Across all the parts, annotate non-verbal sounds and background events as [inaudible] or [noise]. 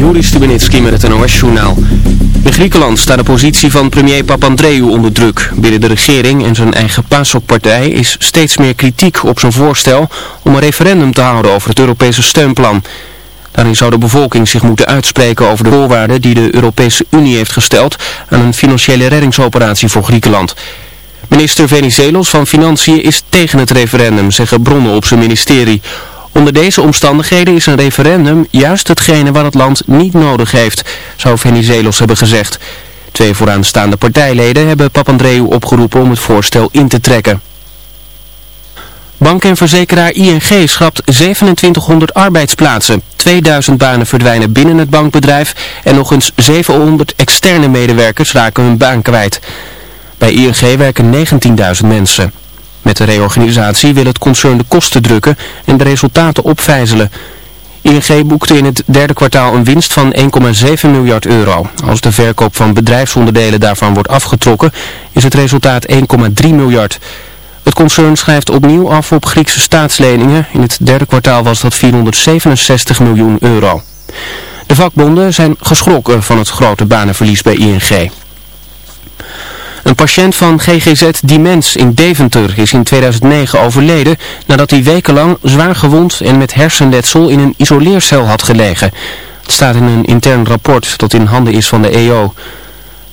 Juri Stubenitski met het NOS-journaal. In Griekenland staat de positie van premier Papandreou onder druk. Binnen de regering en zijn eigen PASOK-partij is steeds meer kritiek op zijn voorstel om een referendum te houden over het Europese steunplan. Daarin zou de bevolking zich moeten uitspreken over de voorwaarden die de Europese Unie heeft gesteld aan een financiële reddingsoperatie voor Griekenland. Minister Venizelos van Financiën is tegen het referendum, zeggen bronnen op zijn ministerie. Onder deze omstandigheden is een referendum juist hetgene wat het land niet nodig heeft, zou Venizelos hebben gezegd. Twee vooraanstaande partijleden hebben Papandreou opgeroepen om het voorstel in te trekken. Bank en verzekeraar ING schrapt 2700 arbeidsplaatsen. 2000 banen verdwijnen binnen het bankbedrijf en nog eens 700 externe medewerkers raken hun baan kwijt. Bij ING werken 19.000 mensen. Met de reorganisatie wil het concern de kosten drukken en de resultaten opvijzelen. ING boekte in het derde kwartaal een winst van 1,7 miljard euro. Als de verkoop van bedrijfsonderdelen daarvan wordt afgetrokken, is het resultaat 1,3 miljard. Het concern schrijft opnieuw af op Griekse staatsleningen. In het derde kwartaal was dat 467 miljoen euro. De vakbonden zijn geschrokken van het grote banenverlies bij ING. Een patiënt van GGZ Dimens in Deventer is in 2009 overleden nadat hij wekenlang zwaar gewond en met hersenletsel in een isoleercel had gelegen. Het staat in een intern rapport dat in handen is van de EO.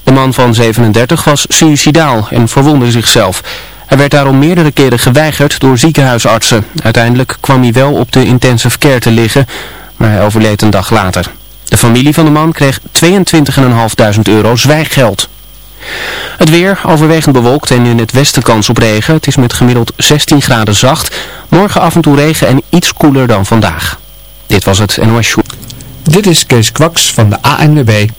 De man van 37 was suicidaal en verwondde zichzelf. Hij werd daarom meerdere keren geweigerd door ziekenhuisartsen. Uiteindelijk kwam hij wel op de intensive care te liggen, maar hij overleed een dag later. De familie van de man kreeg 22.500 euro zwijggeld. Het weer overwegend bewolkt en in het westen kans op regen. Het is met gemiddeld 16 graden zacht. Morgen af en toe regen en iets koeler dan vandaag. Dit was het NOS Show. Dit is Kees Kwaks van de ANWB.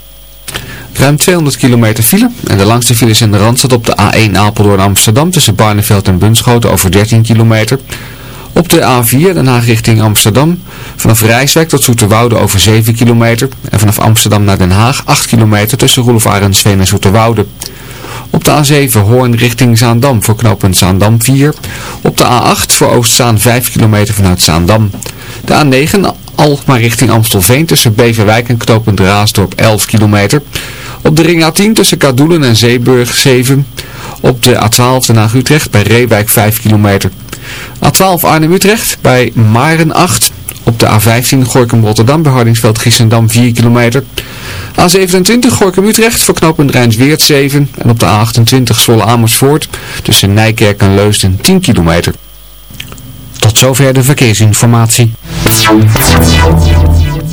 Ruim 200 kilometer file en de langste file is in de Randstad op de A1 Apeldoorn Amsterdam tussen Barneveld en Bunschoten over 13 kilometer. Op de A4 Den Haag richting Amsterdam. Vanaf Rijswijk tot Zoeterwoude over 7 kilometer. En vanaf Amsterdam naar Den Haag 8 kilometer tussen Roelof Arendsveen en Zoeterwoude. Op de A7 Hoorn richting Zaandam voor knooppunt Zaandam 4. Op de A8 voor Oostzaan 5 kilometer vanuit Zaandam. De A9 Alkmaar richting Amstelveen tussen Beverwijk en knooppunt Raasdorp 11 kilometer. Op de ring A10 tussen Kadoelen en Zeeburg 7. Op de A12 Den Haag Utrecht bij Reewijk 5 kilometer. A12 Arnhem-Utrecht bij Maren 8. Op de A15 Gorkum-Rotterdam bij Hardingsveld Giessendam 4 kilometer. A27 Gorkum-Utrecht voor knooppunt Rijnsweert 7. En op de A28 Zwolle-Amersfoort tussen Nijkerk en Leusden 10 kilometer. Tot zover de verkeersinformatie.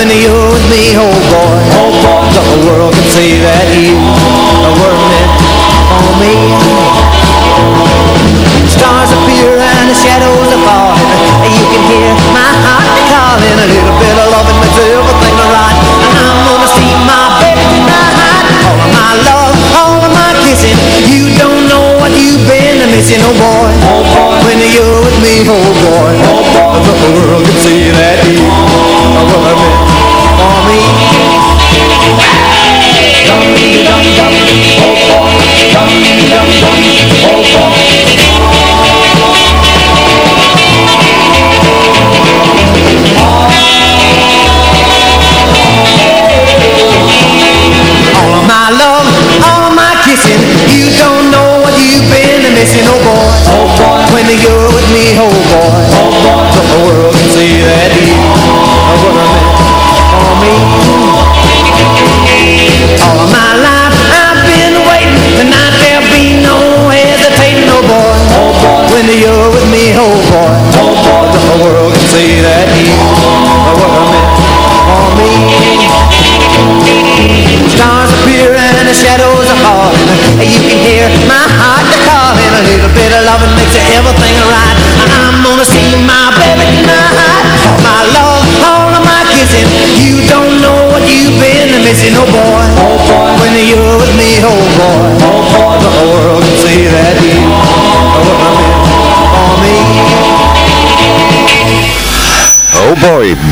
when you're with me, oh boy, oh boy, the whole world can see that you were meant for me. Stars appear and the shadows are falling, and you can hear my heart calling. A little bit of loving makes everything right, and I'm gonna see my baby tonight. All of my love, all of my kissing, you don't know what you've been missing, oh boy, oh boy, when you're with me, oh boy, oh boy, the whole world can see that you were meant. Dum dum dum, oh boy, dum dum dum, oh boy.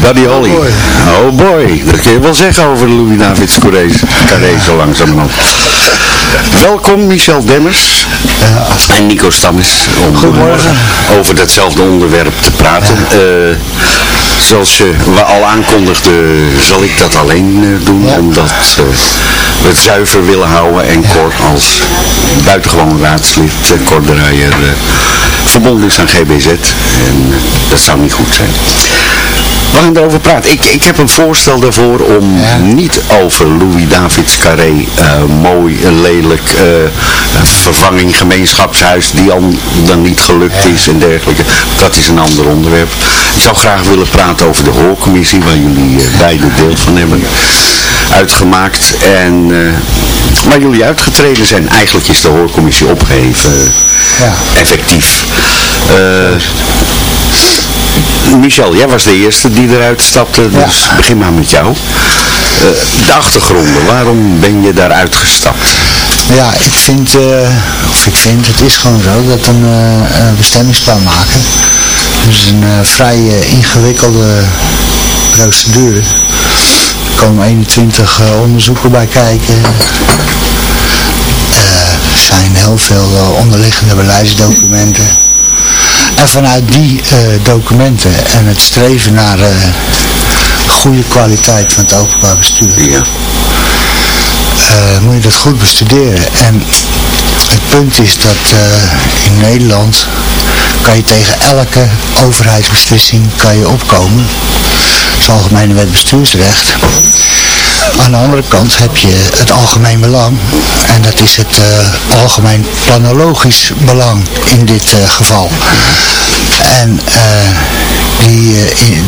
Buddy Holly. Oh boy, dat kun je wel zeggen over Louis Davids Carré zo langzamerhand. Welkom Michel Demmers en Nico Stammes om Goedemorgen. over datzelfde onderwerp te praten. Eh, zoals je we al aankondigde, zal ik dat alleen eh, doen, omdat eh, we het zuiver willen houden en Cor als buitengewoon raadslid, Cor de Rijer, eh, verbonden is aan GBZ. En eh, dat zou niet goed zijn. We gaan erover praten. Ik, ik heb een voorstel daarvoor om niet over Louis Davids Carré, eh, mooi, lelijk, eh, vervanging, gemeenschapshuis, die al dan niet gelukt is en dergelijke. Dat is een ander onderwerp. Ik zou graag willen praten over de hoorcommissie, waar jullie eh, beide deel van hebben uitgemaakt. En waar jullie uitgetreden zijn. Eigenlijk is de hoorcommissie opgeheven, eh, effectief. Michel, jij was de eerste die eruit stapte, dus begin maar met jou. Eh, de achtergronden, waarom ben je daaruit gestapt? Ja, ik vind, eh, of ik vind, het is gewoon zo dat een een bestemmingsplan maken, dus een eh, vrij ingewikkelde procedure. Er komen 21 eh, onderzoeken bij kijken. Er zijn heel veel onderliggende beleidsdocumenten. En vanuit die eh, documenten en het streven naar eh, goede kwaliteit van het openbaar bestuur, eh, moet je dat goed bestuderen. En het punt is dat in Nederland kan je tegen elke overheidsbeslissing kan je opkomen. Dat is algemene wet bestuursrecht. Aan de andere kant heb je het algemeen belang. En dat is het eh, algemeen planologisch belang in dit eh, geval. En eh, die,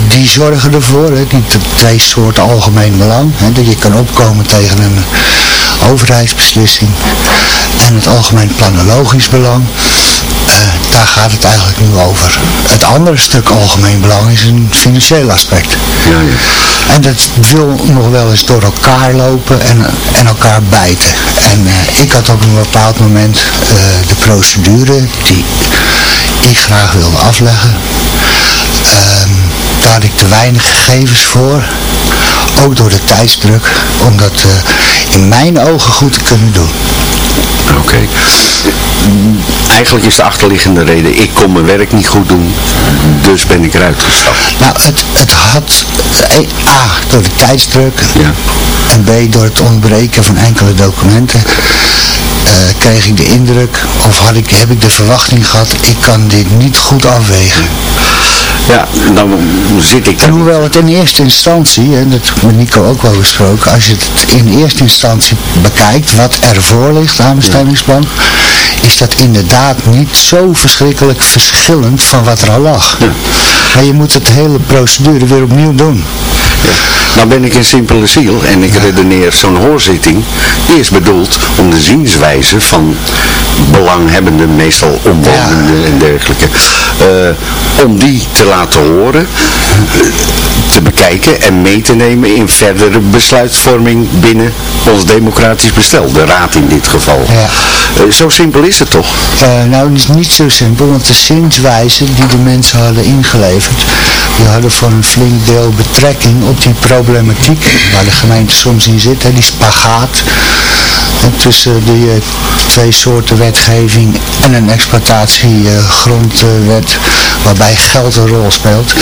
die zorgen ervoor, hè, die twee soorten algemeen belang. Hè, dat je kan opkomen tegen een overheidsbeslissing. En het algemeen planologisch belang. Eh, daar gaat het eigenlijk nu over. Het andere stuk algemeen belang is een financieel aspect. En dat wil nog wel eens door elkaar lopen en, en elkaar bijten. En eh, ik had op een bepaald moment eh, de procedure die ik graag wilde afleggen. Ehm, daar had ik te weinig gegevens voor. Ook door de tijdsdruk. Om dat in mijn ogen goed te kunnen doen. Oké. Eigenlijk is de achterliggende reden, ik kon mijn werk niet goed doen, dus ben ik eruit gestapt. Nou, het, het had eh, A, door de tijdsdruk en B, door het ontbreken van enkele documenten kreeg ik de indruk, of had ik, heb ik de verwachting gehad, ik kan dit niet goed afwegen. Ja, dan zit ik... En hoewel het in eerste instantie, en dat met Nico ook wel besproken, als je het in eerste instantie bekijkt wat ervoor ligt aan bestemmingsplan, is dat inderdaad niet zo verschrikkelijk verschillend van wat er al lag. Maar je moet het hele procedure weer opnieuw doen. Nou ben ik een simpele ziel en ik redeneer zo'n hoorzitting, die is bedoeld om de zienswijze van belanghebbenden, meestal omwonenden en dergelijke, eh, om die te laten horen, eh, te bekijken en mee te nemen in verdere besluitvorming binnen ons democratisch bestel, de raad in dit geval. Eh, zo simpel is het toch? nou, het is niet zo simpel, want de zienswijze die de mensen hadden ingeleverd, die hadden voor een flink deel betrekking op die problematiek waar de gemeente soms in zit, hè, die spagaat tussen die twee soorten wetgeving en een exploitatiegrondwet waarbij geld een rol speelt.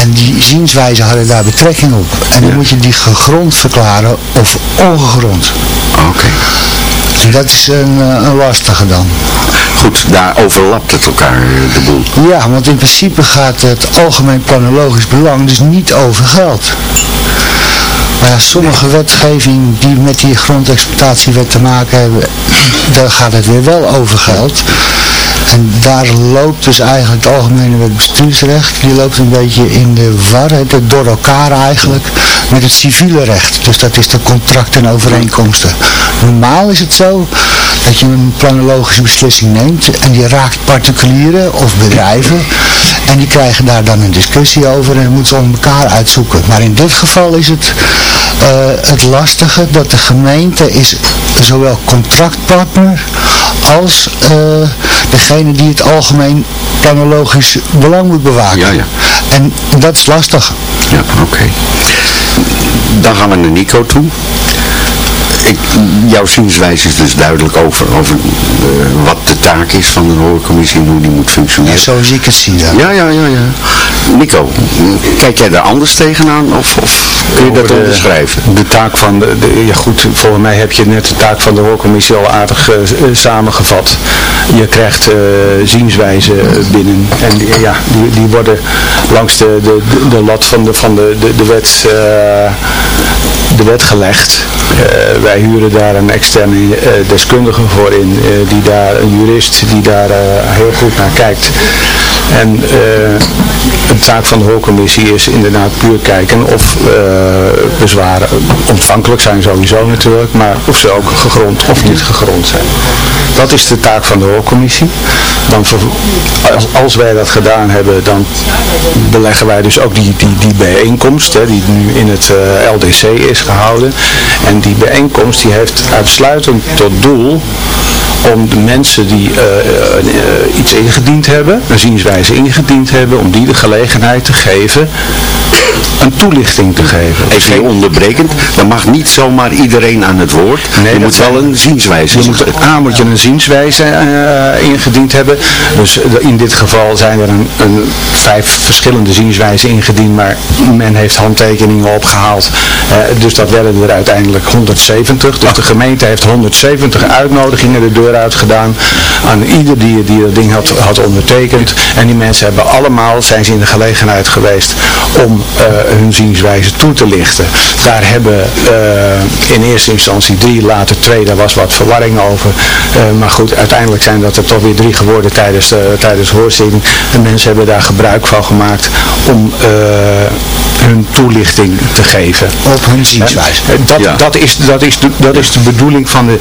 En die zienswijzen hadden daar betrekking op. En dan moet je die gegrond verklaren of ongegrond. Oké. En dat is een, een lastige dan. Goed, daar overlapt het elkaar de boel. Ja, want in principe gaat het algemeen planologisch belang dus niet over geld. Maar ja, sommige wetgeving die met die grondexploitatiewet te maken hebben, daar gaat het weer wel over geld. En daar loopt dus eigenlijk het algemene bestuursrecht, die loopt een beetje in de war, door elkaar eigenlijk, met het civiele recht. Dus dat is de contracten en overeenkomsten. Normaal is het zo dat je een planologische beslissing neemt en die raakt particulieren of bedrijven en die krijgen daar dan een discussie over en moeten om elkaar uitzoeken. Maar in dit geval is het het lastige dat de gemeente is zowel contractpartner als uh, degene die het algemeen planologisch belang moet bewaken. Ja, ja. En dat is lastig. Ja, oké. Dan gaan we naar Nico toe ik, jouw zienswijze is dus duidelijk over, over uh, wat de taak is van een hoorcommissie en hoe die moet functioneren. Ja, zo zie ik het zien. Ja, ja, ja. ja, ja. Nico, kijk jij daar anders tegenaan of, of kun je dat de, onderschrijven? De taak van, de, de, ja goed, volgens mij heb je net de taak van de hoorcommissie al aardig uh, samengevat. Je krijgt uh, zienswijzen binnen en ja, die, die worden langs de, de, de, lat van de, van de, de, de wet de wet gelegd. Uh, wij huren daar een externe uh, deskundige voor in, uh, die daar, een jurist die daar heel goed naar kijkt. En de taak van de hoorcommissie is inderdaad puur kijken of bezwaren ontvankelijk zijn sowieso natuurlijk, maar of ze ook gegrond of niet gegrond zijn. Dat is de taak van de hoorcommissie. Dan als, wij dat gedaan hebben, dan beleggen wij dus ook die, die, die bijeenkomst, hè, die nu in het LDC is gehouden. En die bijeenkomst die heeft uitsluitend tot doel om de mensen die uh, uh, iets ingediend hebben, een zienswijze ingediend hebben, om die de gelegenheid te geven een toelichting te geven. Even onderbrekend, dan mag niet zomaar iedereen aan het woord. Nee, je moet wel een zienswijze je moet, A moet je een zienswijze uh, ingediend hebben. Dus in dit geval zijn er een, een, vijf verschillende zienswijzen ingediend, maar men heeft handtekeningen opgehaald. dus dat werden er uiteindelijk 170. Dus de gemeente heeft 170 uitnodigingen de deur uitgedaan aan ieder die, die dat ding had, had ondertekend. En die mensen hebben allemaal, zijn ze in de gelegenheid geweest om uh, hun zienswijze toe te lichten. Daar hebben uh, in eerste instantie drie, later twee, daar was wat verwarring over. Uh, maar goed, uiteindelijk zijn dat er toch weer drie geworden tijdens de, tijdens de hoorzitting. En mensen hebben daar gebruik van gemaakt om hun toelichting te geven. Op hun zienswijze. Dat, ja. dat, is, dat, is de, dat is de bedoeling van de,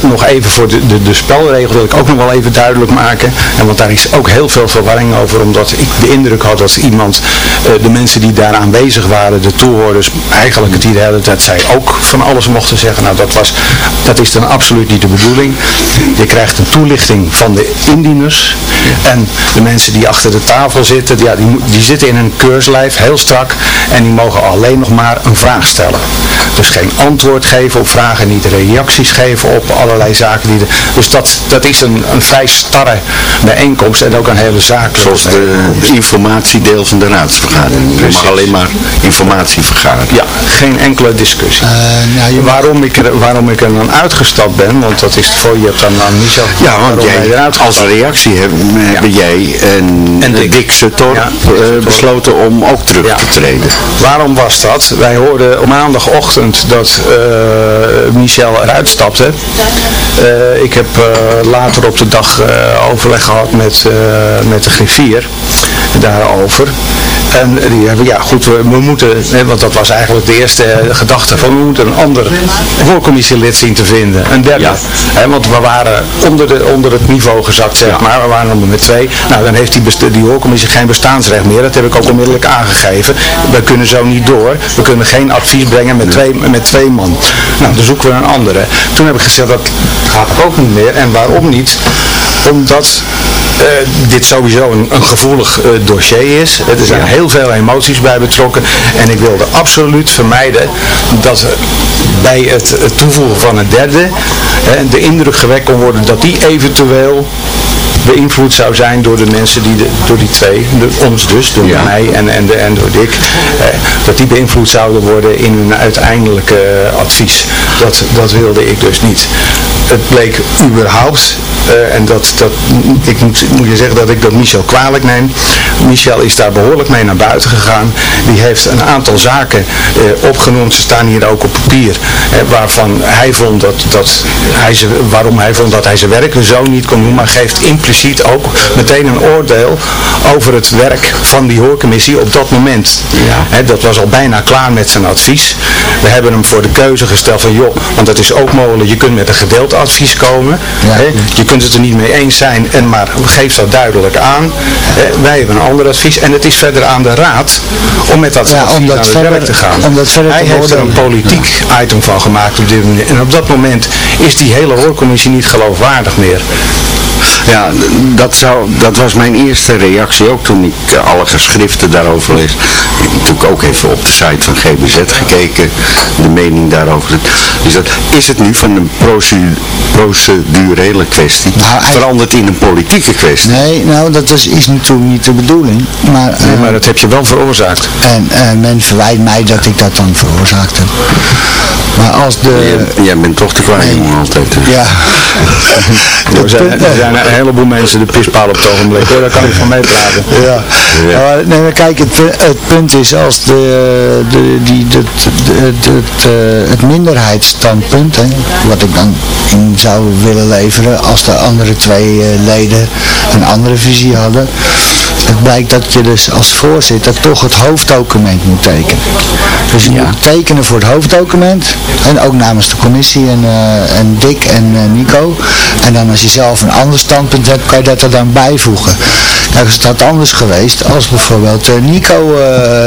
nog even voor de, de, de spelregel wil ik ook nog wel even duidelijk maken. En want daar is ook heel veel verwarring over, omdat ik de indruk had dat iemand, uh, de mensen die daar aanwezig waren, de toehoorders, eigenlijk het idee hadden dat zij ook van alles mochten zeggen. Nou, dat, was, dat is dan absoluut niet de bedoeling. Je krijgt een toelichting van de indieners en de mensen die achter de tafel zitten, ja, die, die zitten in een keurslijf, heel strak, en die mogen alleen nog maar een vraag stellen. Dus geen antwoord geven op vragen, niet reacties geven op allerlei zaken. Die dus dat, dat is een, een vrij starre bijeenkomst en ook een hele zaak. Zoals de informatiedeel van de raadsvergadering. Je mag alleen maar informatie vergaren. Ja, geen enkele discussie. Uh, nou, waarom, ik er, waarom ik er dan uitgestapt ben, want dat is voor je hebt dan aan niet zo... Ja, want jij, als reactie hebben, hebben ja. jij en, en Dick, Dick ja, uh, besloten om ook terug ja. te optreden. Waarom was dat? Wij hoorden op maandagochtend dat uh, Michel eruit stapte. Uh, ik heb uh, later op de dag overleg gehad met, met de griffier daarover. En die hebben, ja goed, we, we moeten, hè, want dat was eigenlijk de eerste gedachte van we moeten een ander voorcommissielid zien te vinden. Een derde. Ja. Hè, want we waren onder, de, onder het niveau gezakt, zeg maar. We waren nog met twee. Nou, dan heeft die, die hoorcommissie geen bestaansrecht meer. Dat heb ik ook onmiddellijk aangegeven. We kunnen zo niet door. We kunnen geen advies brengen met twee, met twee man. Nou, dan zoeken we een andere. Toen heb ik gezegd, dat gaat ook niet meer. En waarom niet? Omdat uh, dit sowieso een, een gevoelig uh, dossier is. Er zijn heel veel emoties bij betrokken. En ik wilde absoluut vermijden dat bij het, het toevoegen van een derde uh, de indruk gewekt kon worden dat die eventueel beïnvloed zou zijn door de mensen die, de, door die twee, de, ons dus, door ja. mij en, en, de, en door Dick, eh, dat die beïnvloed zouden worden in hun uiteindelijke uh, advies. Dat, dat wilde ik dus niet. Het bleek überhaupt, uh, en dat, dat, ik moet, moet je zeggen dat ik dat Michel kwalijk neem. Michel is daar behoorlijk mee naar buiten gegaan. Die heeft een aantal zaken opgenoemd, ze staan hier ook op papier, waarvan hij vond dat, dat hij ze, waarom hij vond dat hij zijn werk zo niet kon doen, maar geeft impliciet ook meteen een oordeel over het werk van die hoorcommissie op dat moment. Ja. dat was al bijna klaar met zijn advies. We hebben hem voor de keuze gesteld van joh, want het is ook mogelijk, je kunt met een advies komen. Ja. je kunt het er niet mee eens zijn, en maar geef dat duidelijk aan. wij hebben een ander advies en het is verder aan de raad om met dat ja, advies aan het verder, te gaan. Hij heeft er een politiek item van gemaakt op dit moment. En op dat moment is die hele hoorcommissie niet geloofwaardig meer. Ja, dat, zou, dat was mijn eerste reactie ook toen ik alle geschriften daarover lees. Ik heb natuurlijk ook even op de site van GBZ gekeken, de mening daarover. Dus dat, is het nu van een procedurele kwestie nou, veranderd in een politieke kwestie? Nee, nou dat is, is natuurlijk niet de bedoeling. Maar, nee, maar dat heb je wel veroorzaakt. En uh, men verwijt mij dat ik dat dan veroorzaakt heb. Maar als de... Jij, jij bent toch te klein nee. altijd. Ja. [laughs] er, zijn, er zijn een heleboel mensen de pispaal op het ogenblik hoor, daar kan ik van meepraten. Ja. ja. Maar, nee, maar kijk, het, het punt is als de, de, die, de, de, het, het minderheidsstandpunt, hè, wat ik dan in zou willen leveren, als de andere twee uh, leden een andere visie hadden, het blijkt dat je dus als voorzitter toch het hoofddocument moet tekenen. Dus je ja. moet tekenen voor het hoofddocument en ook namens de commissie en, uh, en Dick en uh, Nico. En dan als je zelf een ander standpunt hebt, kan je dat er dan bijvoegen. Nou is het anders geweest als bijvoorbeeld uh, Nico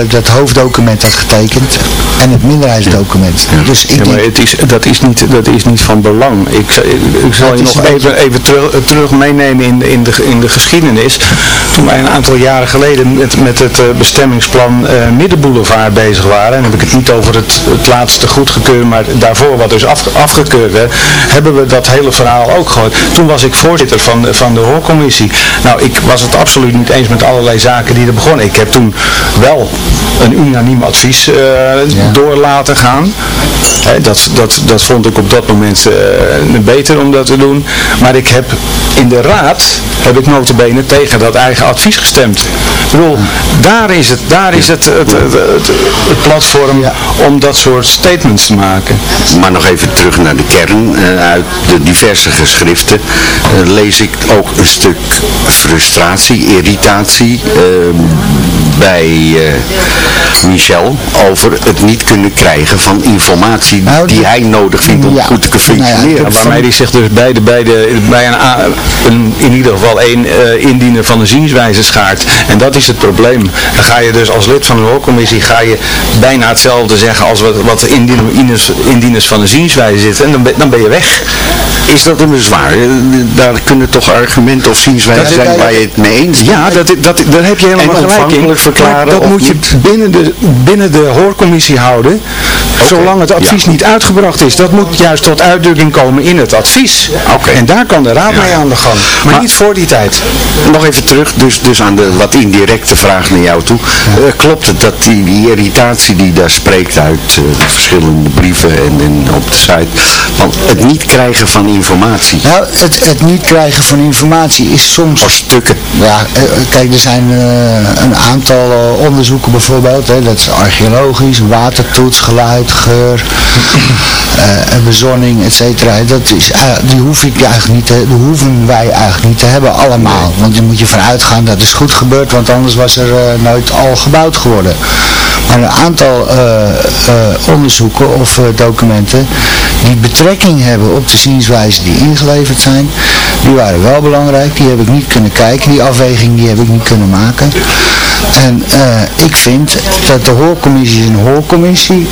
dat hoofddocument had getekend en het minderheidsdocument. Ja. Dus ik ja, maar het is, dat, is niet, dat is niet van belang. Ik, ik, ik zal je nog even, even terug, terug meenemen in, in, de, in de geschiedenis. Toen wij een aantal jaren geleden met, met het bestemmingsplan Middenboulevard bezig waren, en heb ik het niet over het, het laatste maar daarvoor wat dus af, afgekeurd werd, hebben we dat hele verhaal ook gehoord. Toen was ik voorzitter van, van de hoorcommissie. Nou, ik was het absoluut niet eens met allerlei zaken die er begonnen. Ik heb toen wel een unaniem advies uh, ja. door laten gaan. He, dat, dat, dat vond ik op dat moment beter om dat te doen. Maar ik heb in de raad, heb ik notabene tegen dat eigen advies gestemd. Ik bedoel, daar is het, daar is het, het, het, het, het platform ja. om dat soort statements te maken. Maar nog even terug naar de kern. Uh, uit de diverse geschriften uh, lees ik ook een stuk frustratie, irritatie uh, bij Michel over het niet kunnen krijgen van informatie nou, die hij nodig vindt om ja. goed te kunnen functioneren. Nou ja, waarmee hij zich dus bij, de, bij, de, bij een, een, in ieder geval één indiener van de zienswijze schaart. En dat is het probleem. Dan ga je dus als lid van de hoorcommissie ga je bijna hetzelfde zeggen als wat, wat de indieners, indieners van de zienswijze zitten. En dan ben, dan ben je weg. Is dat een bezwaar? Daar kunnen toch argumenten of zienswijzen zijn waar je het mee eens bent? Ja, dat, dat, daar heb je helemaal gelijk in. Verklaren dat moet je binnen de, binnen de hoorcommissie houden, okay. zolang het advies ja. niet uitgebracht is. Dat moet juist tot uitdrukking komen in het advies. Okay. En daar kan de raad ja. mee aan de gang. Maar, maar, niet voor die tijd. Nog even terug, dus, dus aan de wat indirecte vraag naar jou toe. Eh, klopt het dat die, die irritatie die daar spreekt uit eh, de verschillende brieven en, en op de site, van het niet krijgen van informatie? Nou, het, het niet krijgen van informatie is soms... Of stukken. Ja, eh, kijk, er zijn eh, een aantal eh, onderzoeken bijvoorbeeld, hè, dat is archeologisch, watertoets, geluid, geur, [laughs] eh, bezonning, et cetera. Dat is, die, hoef ik eigenlijk niet te, die hoeven wij eigenlijk niet te hebben allemaal. Want dan moet je vanuit gaan dat is goed gebeurd, want anders was er nooit al gebouwd geworden. Maar een aantal onderzoeken of documenten die betrekking hebben op de zienswijzen die ingeleverd zijn, die waren wel belangrijk. Die heb ik niet kunnen kijken, die afweging die heb ik niet kunnen maken. En eh, ik vind dat de hoorcommissie is een hoorcommissie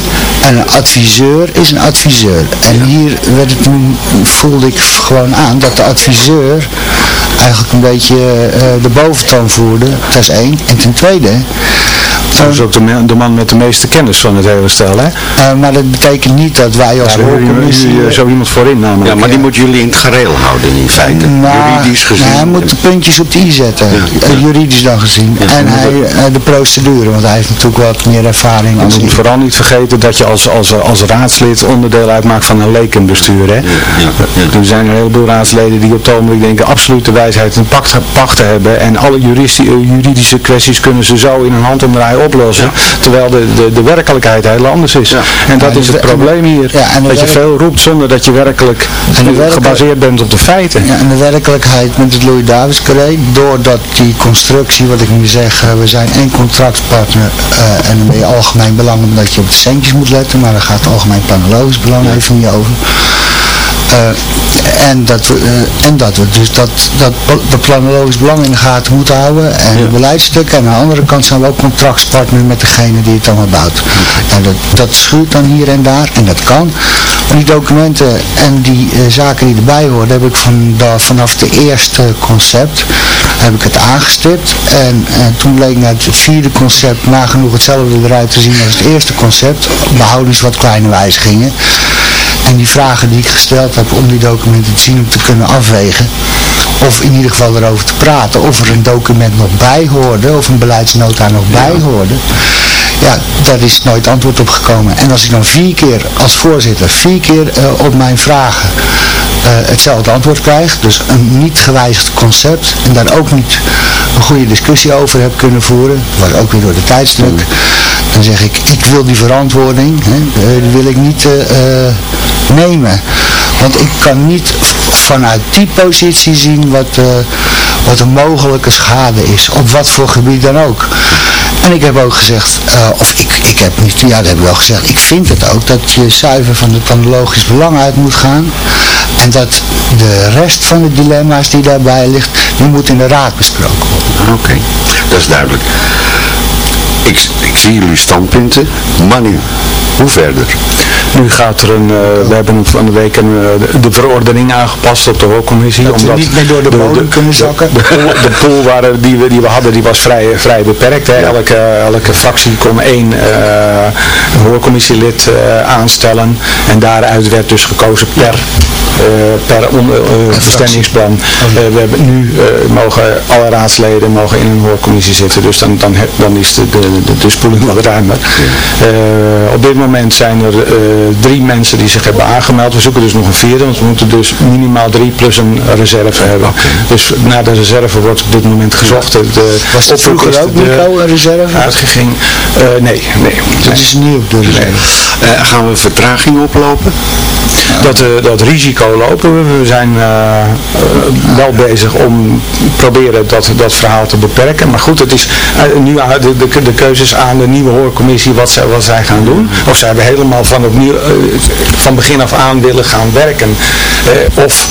en een adviseur is een adviseur. En hier werd het, nu- voelde ik gewoon aan dat de adviseur eigenlijk een beetje eh, de boventoon voerde. Dat is één. En ten tweede... Dat is ook de, man met de meeste kennis van het hele stel, hè? eh, maar dat betekent niet dat wij als Ja, hoorcommissie... jullie, eh, zo iemand voorin namelijk. Ja, maar die moet jullie in het gareel houden in feite. Nou, Juridisch gezien. nou, hij moet de puntjes op de i zetten, eh, juridisch dan gezien. en hij, eh, de procedure, want hij heeft natuurlijk wat meer ervaring Je moet vooral niet vergeten dat je als, als, als raadslid onderdeel uitmaakt van een lekenbestuur. Hè? Er zijn een heleboel raadsleden die op het ogenblik denken absoluut de wijsheid en pacht, pacht te hebben. En alle eh, juridische kwesties kunnen ze zo in een handomdraai oplossen. Terwijl de, de, de werkelijkheid heel anders is. En dat is de- het probleem hier. Dat je veel roept zonder dat je werkelijk gebaseerd bent op de feiten. Ja, en de werkelijkheid met het Louis Davids carré, doordat die constructie, wat ik nu zeg, eh, we zijn één contractpartner eh, en dan ben je algemeen belang omdat je op de centjes moet letten, maar daar gaat het algemeen planologisch belang even niet over. Eh, en, dat we, eh, en dat we dus dat, dat de planologisch belang in de gaten moeten houden en de beleidsstukken. En aan de andere kant zijn we ook contractspartner met degene die het allemaal bouwt. En dat, dat schuurt dan hier en daar en dat kan. Maar die documenten en die eh, zaken die erbij horen, heb ik van, vanaf de eerste concept heb ik het aangestipt. En, en toen bleek na het vierde concept nagenoeg hetzelfde eruit te zien als het eerste concept. Behoudens wat kleine wijzigingen. En die vragen die ik gesteld heb om die documenten te zien, om te kunnen afwegen. Of in ieder geval erover te praten. Of er een document nog bij hoorde. Of een beleidsnota nog bij hoorde. Ja, daar is nooit antwoord op gekomen. En als ik dan vier keer als voorzitter, vier keer eh, op mijn vragen eh, hetzelfde antwoord krijg. Dus een niet gewijzigd concept. En daar ook niet een goede discussie over heb kunnen voeren. Was ook weer door de tijdsdruk. Dan zeg ik, ik wil die verantwoording. Hè, eh, die wil ik niet nemen. Want ik kan niet vanuit die positie zien wat, eh, wat een mogelijke schade is. Op wat voor gebied dan ook. En ik heb ook gezegd, eh, of ik, ik heb niet, ja dat heb ik wel gezegd, ik vind het ook dat je zuiver van het planologisch belang uit moet gaan. En dat de rest van de dilemma's die daarbij ligt, die moet in de raad besproken worden. Oké, dat is duidelijk. Ik, ik zie jullie standpunten, maar nu, hoe verder? Nu gaat er een, eh, we hebben van de week een, eh, de, de verordening aangepast op de hoorcommissie. Dat we niet meer door de bodem kunnen zakken. [laughs] De, pool, de pool waar, eh, die, we, die we hadden, die was vrij, vrij beperkt. Hè. Elke, elke fractie kon één eh, hoorcommissielid eh, aanstellen. En daaruit werd dus gekozen per, eh, per on- bestemmingsplan. Eh, we hebben nu eh, mogen alle raadsleden mogen in een hoorcommissie zitten. Dus dan, dan, dan is de, de, de, de spoeling wat ruimer. Eh, op dit moment zijn er eh, drie mensen die zich hebben aangemeld. We zoeken dus nog een vierde, want we moeten dus minimaal drie plus een reserve hebben. Dus naar de reserve wordt op dit moment gezocht. De Was dat vroeger ook de- een reserve? Uitgeging. Eh, nee, nee. Dat is nieuw op de reserve. Gaan we vertraging oplopen? Dat, dat risico lopen we. We zijn wel bezig om proberen dat, dat verhaal te beperken. Maar goed, het is nu de, de, de keuzes aan de nieuwe hoorcommissie wat zij, wat zij gaan doen. Of zij hebben helemaal van, opnieuw, eh, van begin af aan willen gaan werken. Eh, of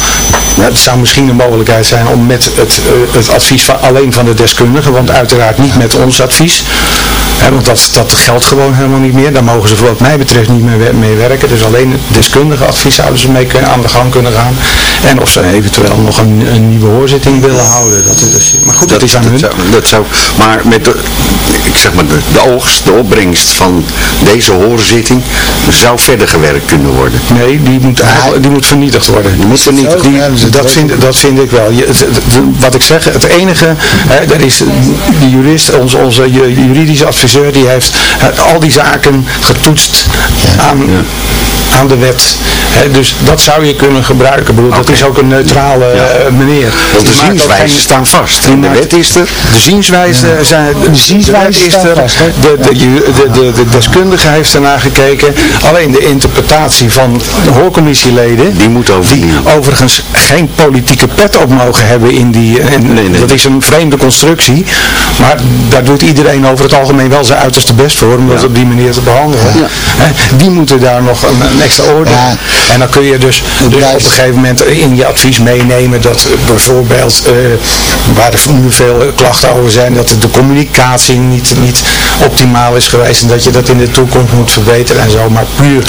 nou, het zou misschien een mogelijkheid zijn om met het, eh, het advies van, alleen van de deskundigen, want uiteraard niet met ons advies. Hè, want dat, dat geldt gewoon helemaal niet meer. Daar mogen ze wat mij betreft niet meer mee werken. Dus alleen deskundige advies zouden ze mee kunnen, aan de gang kunnen gaan. En of ze eventueel nog een, een nieuwe hoorzitting willen houden. Dat, is, maar goed, dat, is aan dat hun. Zou, dat zou, maar met de, ik zeg maar de, de oogst, de opbrengst van deze hoorzitting zou verder gewerkt kunnen worden. Nee, die moet, eigenlijk, die moet vernietigd worden. Die moet vernietigd Die, worden. dat, vind, dat vind ik wel. Je, wat ik zeg, het enige, hè, daar is de jurist, onze, onze ju- juridische adviseur, die heeft eh, al die zaken getoetst aan, aan de wet. Hè, dus dat zou je kunnen gebruiken. Ik bedoel, Dat is ook een neutrale eh, meneer. Want de Die zienswijzen geen- staan vast. die En de maakt- wet is er. de zienswijze zijn, de zienswijze wet is er, vast, de, de, de, de, de deskundige heeft ernaar gekeken. Alleen de interpretatie van de hoorcommissieleden, Die moet overnieuw. overigens geen politieke pet op mogen hebben in die, Nee, nee. dat is een vreemde constructie, maar daar doet iedereen over het algemeen wel zijn uiterste best voor om dat op die manier te behandelen. Hè, Die moeten daar nog een, een extra oordeel. Ja. En dan kun je dus, dus op een gegeven moment in je advies meenemen dat eh, bijvoorbeeld, eh, waar er nu veel eh, klachten over zijn, dat de communicatie niet, niet optimaal is geweest en dat je dat in de toekomst moet verbeteren en zo, maar puur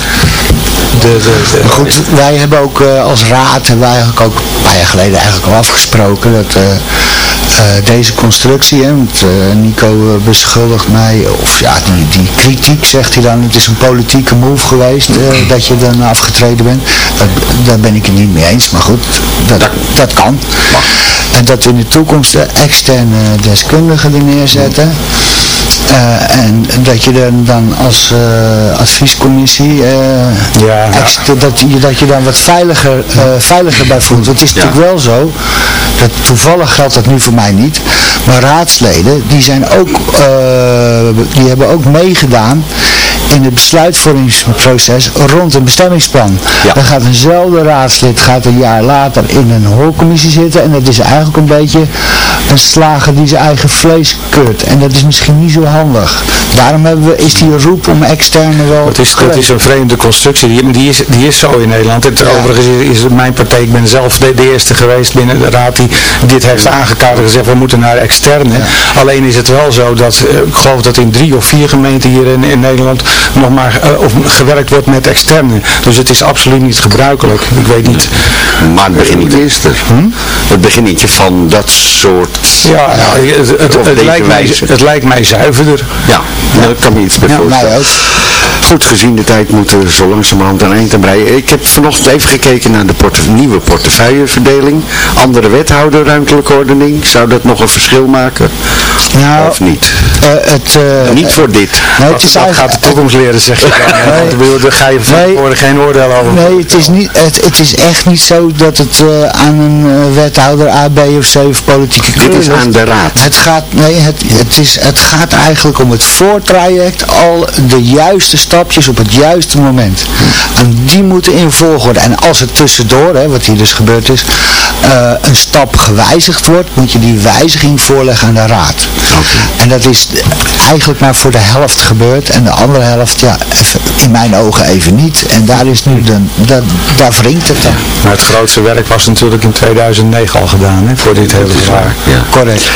de, de, de, Maar goed, wij hebben ook eh, als raad, hebben wij eigenlijk ook een paar jaar geleden eigenlijk al afgesproken dat eh, eh, deze constructie, hè, want Nico beschuldigt mij, of ja, die, die kritiek zegt hij dan, het is een politieke move geweest dat je dan afgetreden bent. Dat, daar ben ik het niet mee eens, maar goed, dat, dat kan. En dat we in de toekomst externe deskundigen er neerzetten. Eh, en dat je dan, dan als eh, adviescommissie eh, Ja, dat, je, dat je dan wat veiliger, veiliger bij voelt. Want het is natuurlijk wel zo, dat toevallig geldt dat nu voor mij niet, maar raadsleden die zijn ook, die hebben ook meegedaan in het besluitvormingsproces rond een bestemmingsplan. Dan gaat eenzelfde raadslid gaat een jaar later in een hoorcommissie zitten en dat is eigenlijk een beetje een slager die zijn eigen vlees keurt. En dat is misschien niet zo handig. Daarom hebben we, is die roep om externe wel Het is, dat is een vreemde constructie, die, die, is, die is zo in Nederland. Het, Overigens is, mijn partij, ik ben zelf de, de eerste geweest binnen de raad die dit heeft aangekaart en gezegd we moeten naar externe. Alleen is het wel zo dat, eh, ik geloof dat in drie of vier gemeenten hier in, in Nederland nog maar eh, of gewerkt wordt met externe. Dus het is absoluut niet gebruikelijk. Ik weet niet. Maar het beginnetje is er. Het beginnetje van dat soort... Ja, nou, het, het, lijkt mij, het lijkt mij zuiverder. Ja, daar kan me iets bij Ja, voorstellen. mij ook. Goed, gezien de tijd moeten we zo langzamerhand een eind aan breien. Ik heb vanochtend even gekeken naar de nieuwe portefeuilleverdeling. Andere wethouder, ruimtelijke ordening. Zou dat nog een verschil maken? Nou, of niet? eh, het, eh, niet voor dit. Nee, Dat, het is dat eigenlijk- gaat de toekomst leren, zeg je dan. [laughs] bedoel, Daar ga je van Nee. tevoren geen oordeel over. Nee, het is, niet, het, het is echt niet zo dat het eh, aan een eh, wethouder A, B of C of politieke kleur Dit is aan de raad. Het gaat, nee, het, het, is, het gaat eigenlijk om het voortraject, al de juiste stapjes op het juiste moment. En die moeten in volgorde. En als het tussendoor, hè, wat hier dus gebeurd is, eh, een stap gewijzigd wordt, moet je die wijziging voorleggen aan de raad. En dat is eigenlijk maar voor de helft gebeurd. En de andere helft, ja, even, in mijn ogen even niet. En daar is nu, de, dat, daar wringt het dan. Maar het grootste werk was natuurlijk in 2009 al gedaan, hè, voor dit hele jaar. Ja. Correct.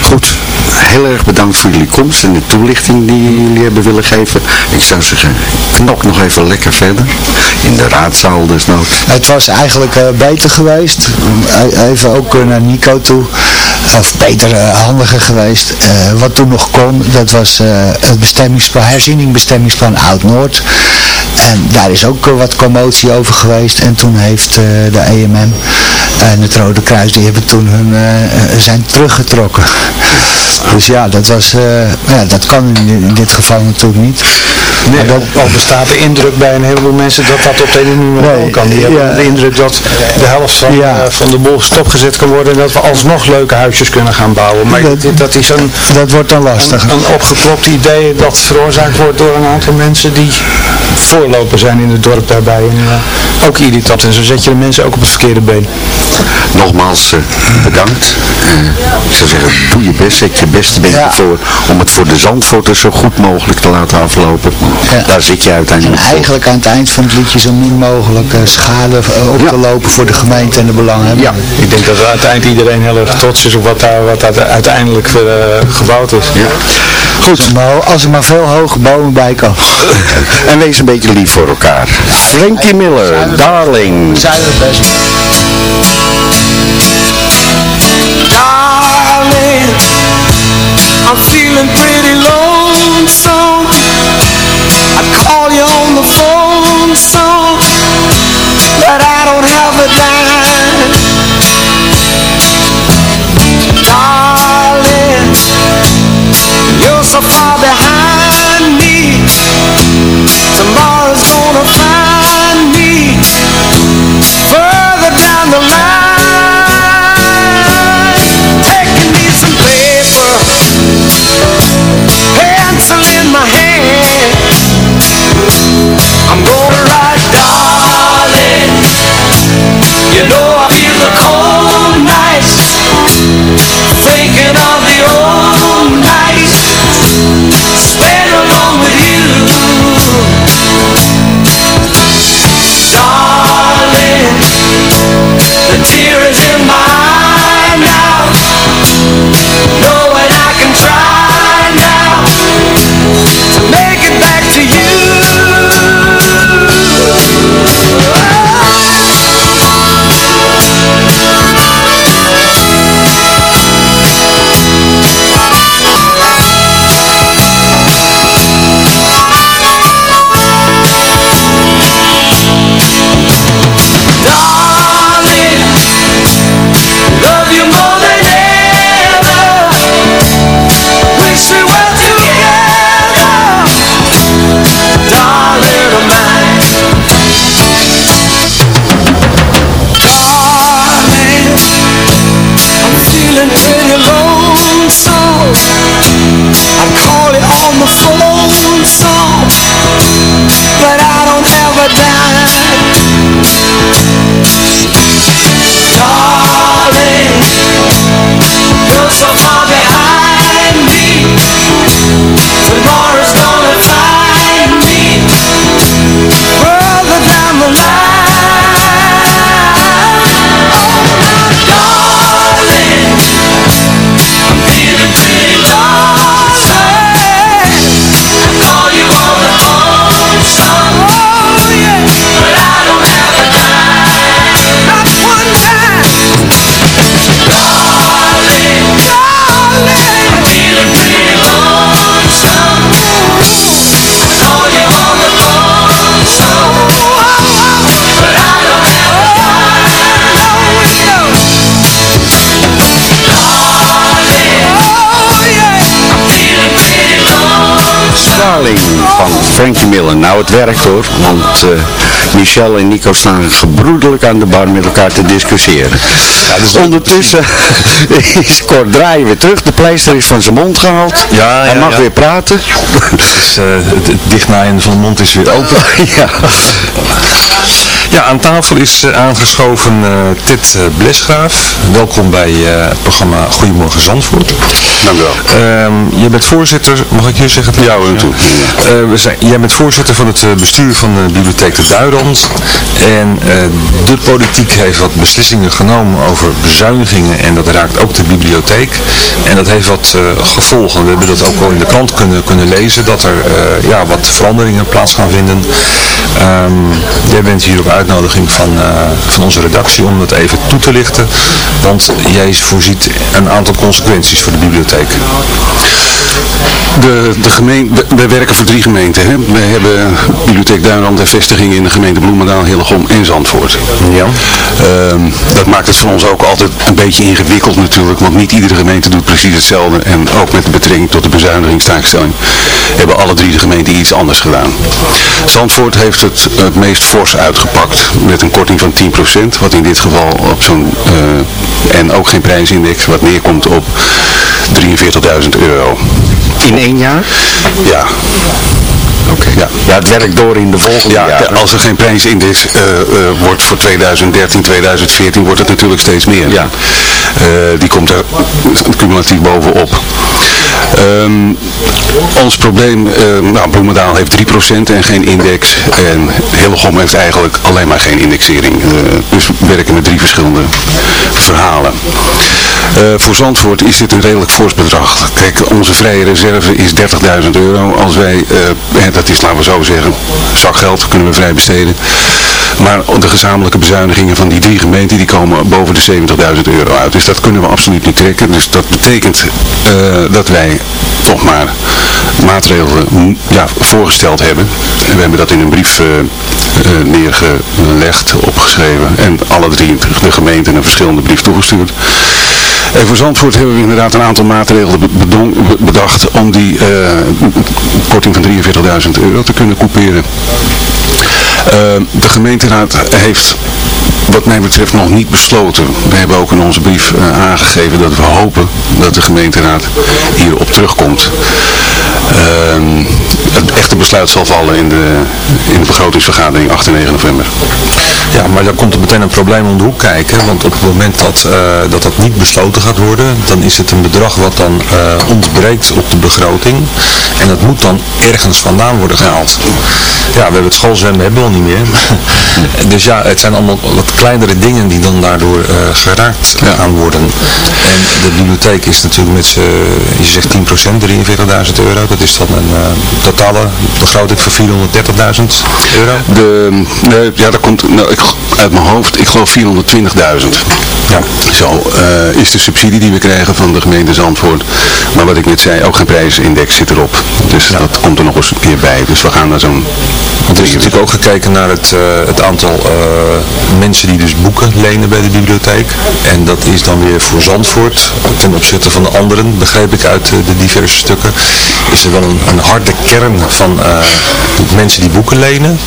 Goed, heel erg bedankt voor jullie komst en de toelichting die jullie hebben willen geven. Ik zou zeggen, knok nog even lekker verder. In de raadzaal dus desnoods. Het was eigenlijk eh, beter geweest. Eh, Even ook eh, naar Nico toe. Of beter, eh, handiger geweest. Wat toen nog kon, dat was het bestemmingsplan, herziening bestemmingsplan Oud-Noord. En daar is ook eh, wat commotie over geweest. En toen heeft eh, de EMM en het Rode Kruis, die hebben toen hun, eh, zijn teruggetrokken. Dus ja, dat was, ja, dat kan in, dit geval natuurlijk niet. Nee, al, al bestaat de indruk bij een heleboel mensen dat dat op de ene manier wel kan. Die hebben ja. de indruk dat de helft van, Ja. van de boel stopgezet kan worden en dat we alsnog leuke huisjes kunnen gaan bouwen. Maar Dat- dit, dat is een, Dat wordt dan lastig. een, een opgeklopt idee dat veroorzaakt wordt door een aantal mensen die voorloper zijn in het dorp daarbij. En eh, ook irritant. En zo zet je de mensen ook op het verkeerde been. Nogmaals eh, bedankt. Eh, ik zou zeggen, doe je best, zet je beste been Ja. voor om het voor de zandfoto's zo goed mogelijk te laten aflopen. Ja. Daar zit je En uiteindelijk voor. eigenlijk aan het eind van het liedje zo min mogelijk eh, schade op te lopen voor de gemeente en de belanghebbenden. Ja, ik denk dat eind iedereen heel erg trots is op wat daar, wat daar uiteindelijk eh, gebouwd is. Ja. Goed. als er maar veel hoge bomen bij kan. [laughs] en wees een beetje lief voor elkaar. Frankie Miller, Darling. Darling, I'm feeling pretty lonesome. I call you on the phone so, but I don't have a dime. Frankie Miller. Nou, het werkt hoor, want eh, Michel en Nico staan gebroedelijk aan de bar met elkaar te discussiëren. Ondertussen [laughs] is Cor Draaien weer terug. De pleister is van zijn mond gehaald. Ja, Hij ja, mag ja. weer praten. Dus, eh, het, het dichtnaaien van de mond is weer open. [laughs] ja. Ja, aan tafel is eh, aangeschoven Tit eh, Blesgraaf. Welkom bij het programma Goedemorgen Zandvoort. Dank u wel. Ehm, jij bent voorzitter, mag ik je zeggen? Ja, we toe. We zijn, jij bent voorzitter van het eh, bestuur van de bibliotheek de Duirand. En eh, de politiek heeft wat beslissingen genomen over bezuinigingen en dat raakt ook de bibliotheek. En dat heeft wat eh, gevolgen. We hebben dat ook al in de krant kunnen, kunnen lezen, dat er ja, wat veranderingen plaats gaan vinden. Ehm, jij bent hier op uitnodiging van, van onze redactie om dat even toe te lichten. Want jij voorziet een aantal consequenties voor de bibliotheek. De, de gemeente, wij werken voor drie gemeenten. We hebben Bibliotheek Duinland en vestigingen in de gemeente Bloemendaal, Hillegom en Zandvoort. Ja. Ehm, dat maakt het voor ons ook altijd een beetje ingewikkeld natuurlijk, want niet iedere gemeente doet precies hetzelfde. En ook met betrekking tot de bezuinigingstaakstelling hebben alle drie de gemeenten iets anders gedaan. Zandvoort heeft het het meest fors uitgepakt met een korting van 10%, wat in dit geval op zo'n, eh, en ook geen prijsindex, wat neerkomt op 43.000 euro. In één jaar? Ja. Oké. Ja. ja, het werkt door in de volgende Ja, jaren. als er geen prijsindex eh, eh, wordt voor 2013, 2014, wordt het natuurlijk steeds meer. Ja. Eh, die komt er cumulatief bovenop. Ehm, ons probleem, nou, Bloemendaal heeft 3% en geen index. En Hillegom heeft eigenlijk alleen maar geen indexering. Dus we werken met drie verschillende verhalen. voor Zandvoort is dit een redelijk fors bedrag. Kijk, onze vrije reserve is 30.000 euro. Als wij, dat is laten we zo zeggen, zakgeld kunnen we vrij besteden. Maar de gezamenlijke bezuinigingen van die drie gemeenten die komen boven de 70.000 euro uit. Dus dat kunnen we absoluut niet trekken. Dus dat betekent dat wij toch maar maatregelen ja, voorgesteld hebben. En we hebben dat in een brief uh, neergelegd, opgeschreven en alle drie de gemeenten een verschillende brief toegestuurd. En voor Zandvoort hebben we inderdaad een aantal maatregelen bedacht om die uh, korting van 43.000 euro te kunnen couperen. de gemeenteraad heeft wat mij betreft nog niet besloten. We hebben ook in onze brief uh, aangegeven dat we hopen dat de gemeenteraad hierop terugkomt. Uh, het echte besluit zal vallen in de, in de begrotingsvergadering 8 en 9 november. Ja, maar dan komt er meteen een probleem om de hoek kijken. Want op het moment dat, uh, dat dat niet besloten gaat worden, dan is het een bedrag wat dan uh, ontbreekt op de begroting. En dat moet dan ergens vandaan worden gehaald. Ja, we hebben het schoolzwemmen hebben we al niet meer. [laughs] dus ja, het zijn allemaal wat kleinere dingen die dan daardoor uh, geraakt gaan worden. En de bibliotheek is natuurlijk met z'n, je zegt 10%, 43.000 euro. Dat is dan een totale begroting van 430.000 euro. De, nee, ja, dat komt, nou, ik, uit mijn hoofd, ik geloof 420.000. Ja. Zo uh, is de subsidie die we krijgen van de gemeente Zandvoort. Maar wat ik net zei, ook geen prijsindex zit erop. Dus dat komt er nog eens een keer bij. Dus we gaan naar zo'n... Want er is natuurlijk ook gekeken naar het, uh, het aantal uh, mensen die dus boeken lenen bij de bibliotheek. En dat is dan weer voor Zandvoort, ten opzichte van de anderen, begreep ik uit de diverse stukken, is er wel een, een harde kern van mensen die boeken lenen.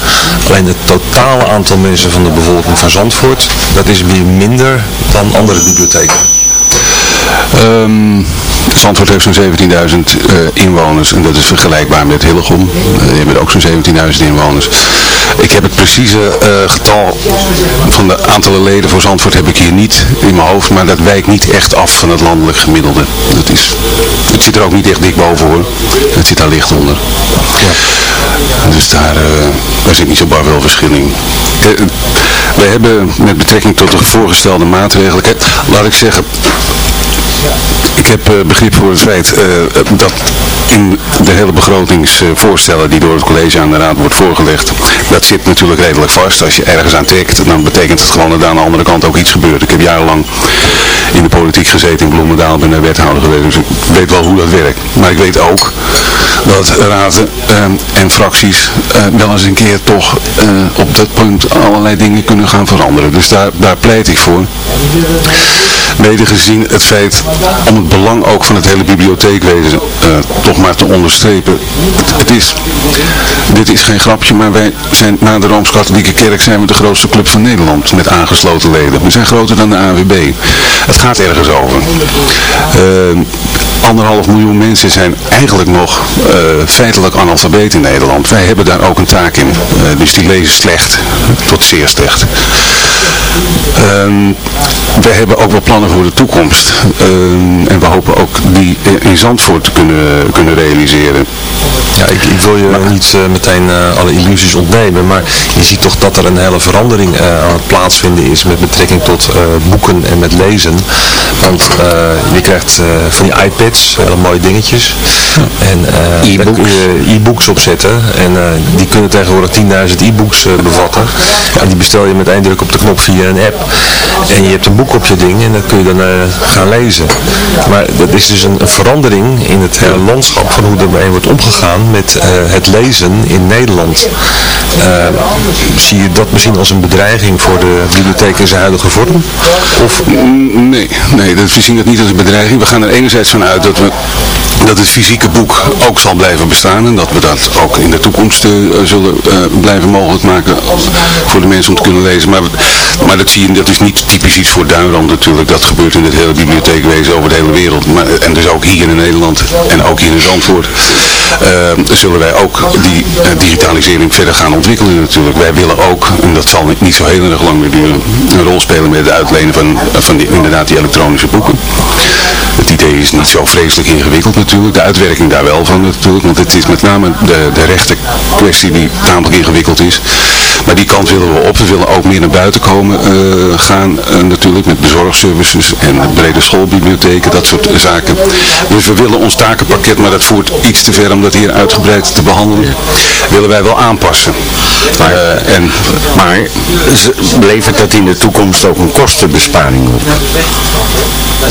Alleen het totale aantal mensen van de bevolking van Zandvoort, dat is weer minder dan andere bibliotheken. Um, Zandvoort heeft zo'n 17.000 uh, inwoners en dat is vergelijkbaar met Hillegom. Uh, die hebben ook zo'n 17.000 inwoners. Ik heb het precieze uh, getal van de aantallen leden voor Zandvoort heb ik hier niet in mijn hoofd, maar dat wijkt niet echt af van het landelijk gemiddelde. Dat is, het zit er ook niet echt dik boven hoor. Het zit daar licht onder. Ja. Dus daar, daar zit niet zo bar veel verschil in. we hebben met betrekking tot de voorgestelde maatregelen, laat ik zeggen, ik heb uh, begrip voor het feit uh, dat in de hele begrotingsvoorstellen die door het college aan de raad wordt voorgelegd, dat zit natuurlijk redelijk vast. Als je ergens aan trekt, dan betekent het gewoon dat aan de andere kant ook iets gebeurt. Ik heb jarenlang in de politiek gezeten in Bloemendaal, ben daar wethouder geweest, dus ik weet wel hoe dat werkt. Maar ik weet ook dat raden uh, en fracties wel eens een keer toch op dat punt allerlei dingen kunnen gaan veranderen. Dus daar, daar pleit ik voor. Mede gezien het feit om het belang ook van het hele bibliotheekwezen uh, toch maar te onderstrepen. Het is, dit is geen grapje, maar wij zijn na de Rooms-Katholieke Kerk zijn we de grootste club van Nederland met aangesloten leden. We zijn groter dan de AWB. Het gaat ergens over. Uh, anderhalf miljoen mensen zijn eigenlijk nog uh, feitelijk analfabeet in Nederland. Wij hebben daar ook een taak in. Uh, dus die lezen slecht, tot zeer slecht. Um, we hebben ook wel plannen voor de toekomst. Um, en we hopen ook die in Zandvoort te kunnen, kunnen realiseren. Ja, ik, ik wil je niet uh, meteen uh, alle illusies ontnemen, maar je ziet toch dat er een hele verandering uh, aan het plaatsvinden is met betrekking tot boeken en met lezen. Want je krijgt van die iPads, hele mooie dingetjes. En e daar kun je e-books op zetten. En die kunnen tegenwoordig 10.000 e-books bevatten. En die bestel je met één druk op de knop via een app. En je hebt een boek op je ding en dat kun je dan gaan lezen. Maar dat is dus een, een verandering in het hele landschap van hoe ermee wordt omgegaan met uh, het lezen in Nederland. Uh, zie je dat misschien als een bedreiging voor de bibliotheek in zijn huidige vorm? Of... Nee, nee dat, we zien dat niet als een bedreiging. We gaan er enerzijds van uit dat we dat het fysieke boek ook zal blijven bestaan en dat we dat ook in de toekomst uh, zullen uh, blijven mogelijk maken voor de mensen om te kunnen lezen. Maar, maar dat zie je, dat is niet typisch iets voor Duinland natuurlijk. Dat gebeurt in het hele bibliotheekwezen over de hele wereld. Maar, en dus ook hier in Nederland en ook hier in Zandvoort. Uh, zullen wij ook die digitalisering verder gaan ontwikkelen natuurlijk. Wij willen ook, en dat zal niet zo heel erg lang meer duren, een rol spelen met het uitlenen van, van die, inderdaad die elektronische boeken. Het idee is niet zo vreselijk ingewikkeld natuurlijk, de uitwerking daar wel van natuurlijk, want het is met name de, de rechte kwestie die tamelijk ingewikkeld is. Maar die kant willen we op. We willen ook meer naar buiten komen eh, gaan eh, natuurlijk met bezorgservices en brede schoolbibliotheken, dat soort zaken. Dus we willen ons takenpakket, maar dat voert iets te ver om dat hier uitgebreid te behandelen, willen wij wel aanpassen. Maar, Eh, en, maar levert dat in de toekomst ook een kostenbesparing op?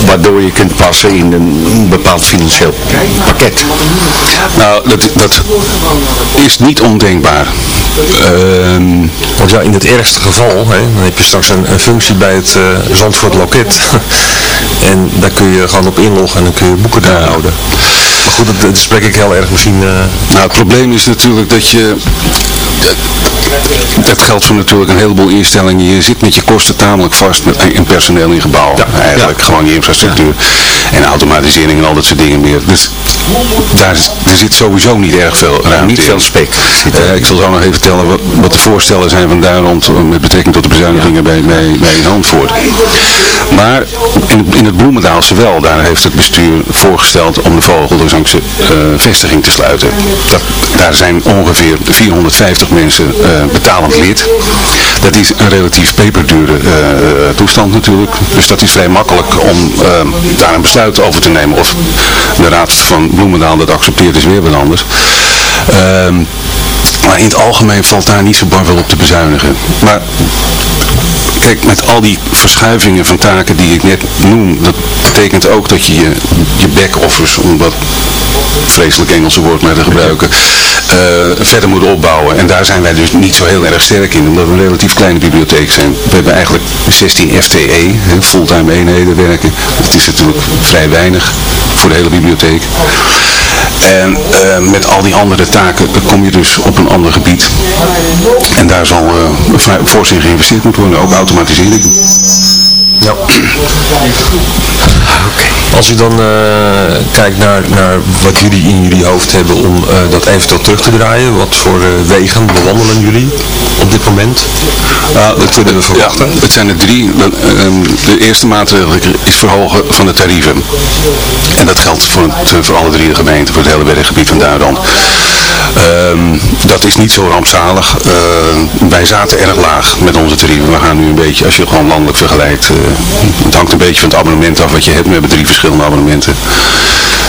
Waardoor je kunt passen in een bepaald financieel pakket. nou, dat, dat is niet ondenkbaar. Ehm, Want ja, in het ergste geval, hè, dan heb je straks een, een functie bij het eh, Zandvoort Loket. [laughs] en daar kun je gewoon op inloggen en dan kun je boeken daar houden. Maar goed, dat, dat spreek ik heel erg misschien... eh, Nou, het probleem is natuurlijk dat je... Dat geldt voor natuurlijk een heleboel instellingen. Je zit met je kosten tamelijk vast met, in personeel in gebouw. Eigenlijk gewoon je infrastructuur. En automatisering en al dat soort dingen meer. Dus daar, er zit sowieso niet erg veel ruimte Niet in. veel spek. Eh, ik zal zo nog even vertellen wat, wat de voorstellen zijn van daar rond eh, met betrekking tot de bezuinigingen bij, bij, bij Zandvoort. Maar in, in het Bloemendaalse wel, daar heeft het bestuur voorgesteld om de Vogelderzankse eh vestiging te sluiten. Dat, daar zijn ongeveer 450 mensen eh, betalend lid. Dat is een relatief peperdure eh, toestand natuurlijk. Dus dat is vrij makkelijk om eh, daar een besluit over te nemen. Of de raad van Bloemendaal dat accepteert is weer wat anders. Ehm, maar in het algemeen valt daar niet zo bar veel op te bezuinigen. Maar kijk, met al die verschuivingen van taken die ik net noem, dat betekent ook dat je je, back-office, om dat vreselijk Engelse woord maar te gebruiken, eh, verder moet opbouwen. En daar zijn wij dus niet zo heel erg sterk in, omdat we een relatief kleine bibliotheek zijn. We hebben eigenlijk 16 FTE, fulltime eenheden werken. Dat is natuurlijk vrij weinig voor de hele bibliotheek. En eh, met al die andere taken kom je dus op een ander gebied. En daar zal vrij fors geïnvesteerd moeten worden, ook automatisering. Ja. Als u dan eh, kijkt naar, naar wat jullie in jullie hoofd hebben om eh, dat eventueel terug te draaien, wat voor eh, wegen bewandelen jullie op dit moment? Wat kunnen we verwachten? Ja, het zijn er drie. De, ehm, de eerste maatregel is verhogen van de tarieven. En dat geldt voor, het, voor alle drie de gemeenten, voor het hele berggebied van Duitsland. Ehm, dat is niet zo rampzalig. Ehm, wij zaten erg laag met onze tarieven. We gaan nu een beetje, als je gewoon landelijk vergelijkt, het hangt een beetje van het abonnement af wat je hebt. We hebben drie verschillende abonnementen.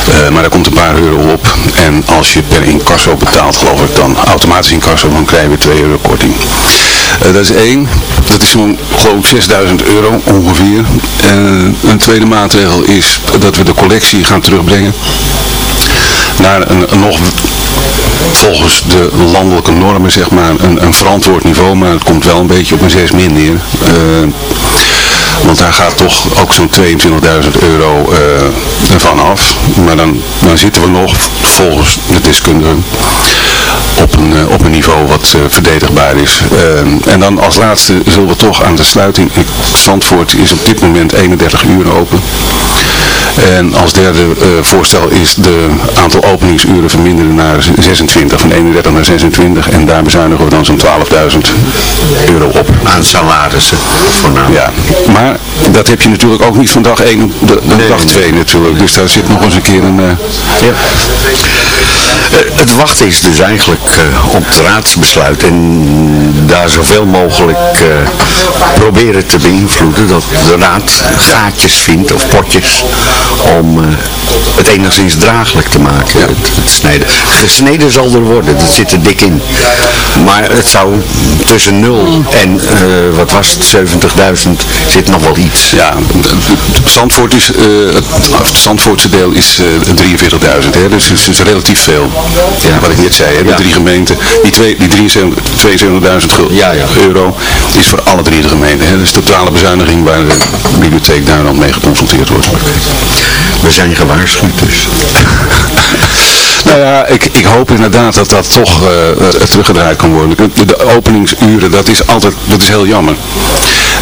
Eh, maar daar komt een paar euro op. En als je per incasso betaalt, geloof ik dan, automatisch incasso, dan krijg je weer 2 euro korting. Eh, dat is één. Dat is zo'n, geloof ik, 6000 euro ongeveer. En een tweede maatregel is dat we de collectie gaan terugbrengen naar een, nog volgens de landelijke normen zeg maar een, een verantwoord niveau, maar het komt wel een beetje op een 6 min neer. Eh, want daar gaat toch ook zo'n 22.000 euro eh ervan af. Maar dan, dan zitten we nog, volgens de deskundigen, op een, eh, op een niveau wat eh, verdedigbaar is. En dan als laatste zullen we toch aan de sluiting. Zandvoort is op dit moment 31 uur open. En als derde voorstel is de aantal openingsuren verminderen naar 26, van 31 naar 26. En daar bezuinigen we dan zo'n 12.000 euro op. Aan salarissen voornamelijk. Ja, maar dat heb je natuurlijk ook niet van dag 1 op de, dag 2 natuurlijk. Dus daar zit nog eens een keer een... eh, Ja. Eh, het wachten is dus eigenlijk eh, op het raadsbesluit en daar zoveel mogelijk proberen te beïnvloeden dat de raad gaatjes vindt of potjes om het enigszins draaglijk te maken. Het, het snijden. Gesneden zal er worden, dat zit er dik in. Maar het zou tussen 0 en wat was het, 70.000 zit nog wel iets. Ja, Zandvoort is, eh, het, Zandvoortse deel is eh 43.000, hè, dus het is relatief veel. Ja. Wat ik net zei, hè, de drie gemeenten, die, twee, die 73 72.000 gul- euro is voor alle drie de gemeenten. Hè, dus totale bezuiniging waar de bibliotheek daar dan mee geconfronteerd wordt. We zijn gewaarschuwd dus. Nou ja, ik, ik hoop inderdaad dat dat toch eh, eh, teruggedraaid kan worden. De, de openingsuren, dat is altijd, dat is heel jammer.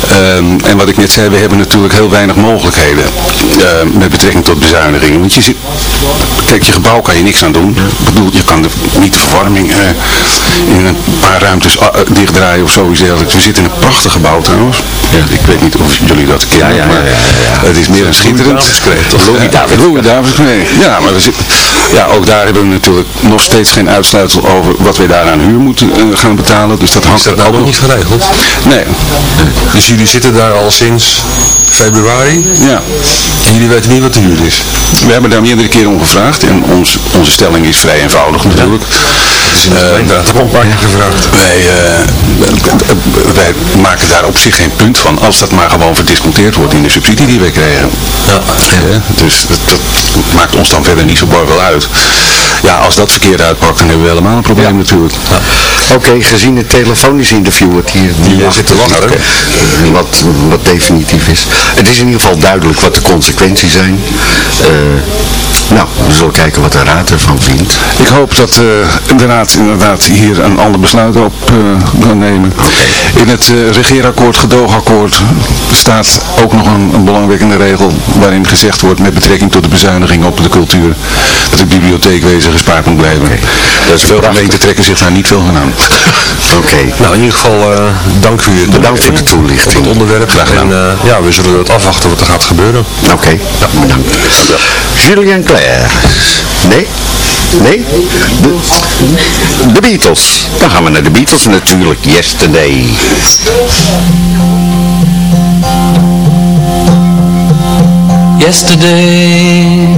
Ehm, en wat ik net zei, we hebben natuurlijk heel weinig mogelijkheden eh, met betrekking tot bezuinigingen. Want je zit, kijk, je gebouw kan je niks aan doen. Ik bedoel, je kan de, niet de verwarming in een paar ruimtes ah, dichtdraaien of zoiets dergelijks. We zitten in een prachtig gebouw trouwens. Ik weet niet of jullie dat kennen, Ja, ja, ja, maar ja, ja. het is meer dan schitterend. Louis David. Louis David Kreeg. Ja, maar we zitten, Ja, ook daar hebben we natuurlijk nog steeds geen uitsluitsel over wat wij daar aan huur moeten eh, gaan betalen. Dus dat hangt Is dat nou nog niet geregeld? Nee. Dus jullie zitten daar al sinds februari? Ja. En jullie weten niet wat de huur is? We hebben daar meerdere keren om gevraagd en ons, onze stelling is vrij eenvoudig natuurlijk. Is in de gemeenteraad ook al een paar keer gevraagd. Wij, eh, wij maken daar op zich geen punt van als dat maar gewoon verdisconteerd wordt in de subsidie die wij krijgen. Ja. dus dat, dat maakt ons dan verder niet zo bar wel uit. Ja, als dat verkeerd uitpakt, dan hebben we helemaal een probleem natuurlijk. Oké, gezien het telefonisch interview wat hier die Ja, zit te wachten. eh, wat, wat definitief is. Het is in ieder geval duidelijk wat de consequenties zijn. Eh, nou, we zullen kijken wat de raad ervan vindt. Ik hoop dat eh, de Raad inderdaad hier een ander besluit op kan nemen. In het eh, regeerakkoord, gedoogakkoord, staat ook nog een, een belangwekkende regel waarin gezegd wordt met betrekking tot de bezuiniging op de cultuur dat de bibliotheekwezen gespaard moet blijven. Dus veel gemeenten trekken zich daar niet veel van aan. [laughs] Oké. Nou, in ieder geval eh, dank voor je Bedankt voor de toelichting. het onderwerp. Graag gedaan. En eh, ja, we zullen het afwachten wat er gaat gebeuren. Oké, bedankt. Julien Claire. Nee? Nee? De, de Beatles. Dan gaan we naar de Beatles natuurlijk. Yesterday. Yesterday,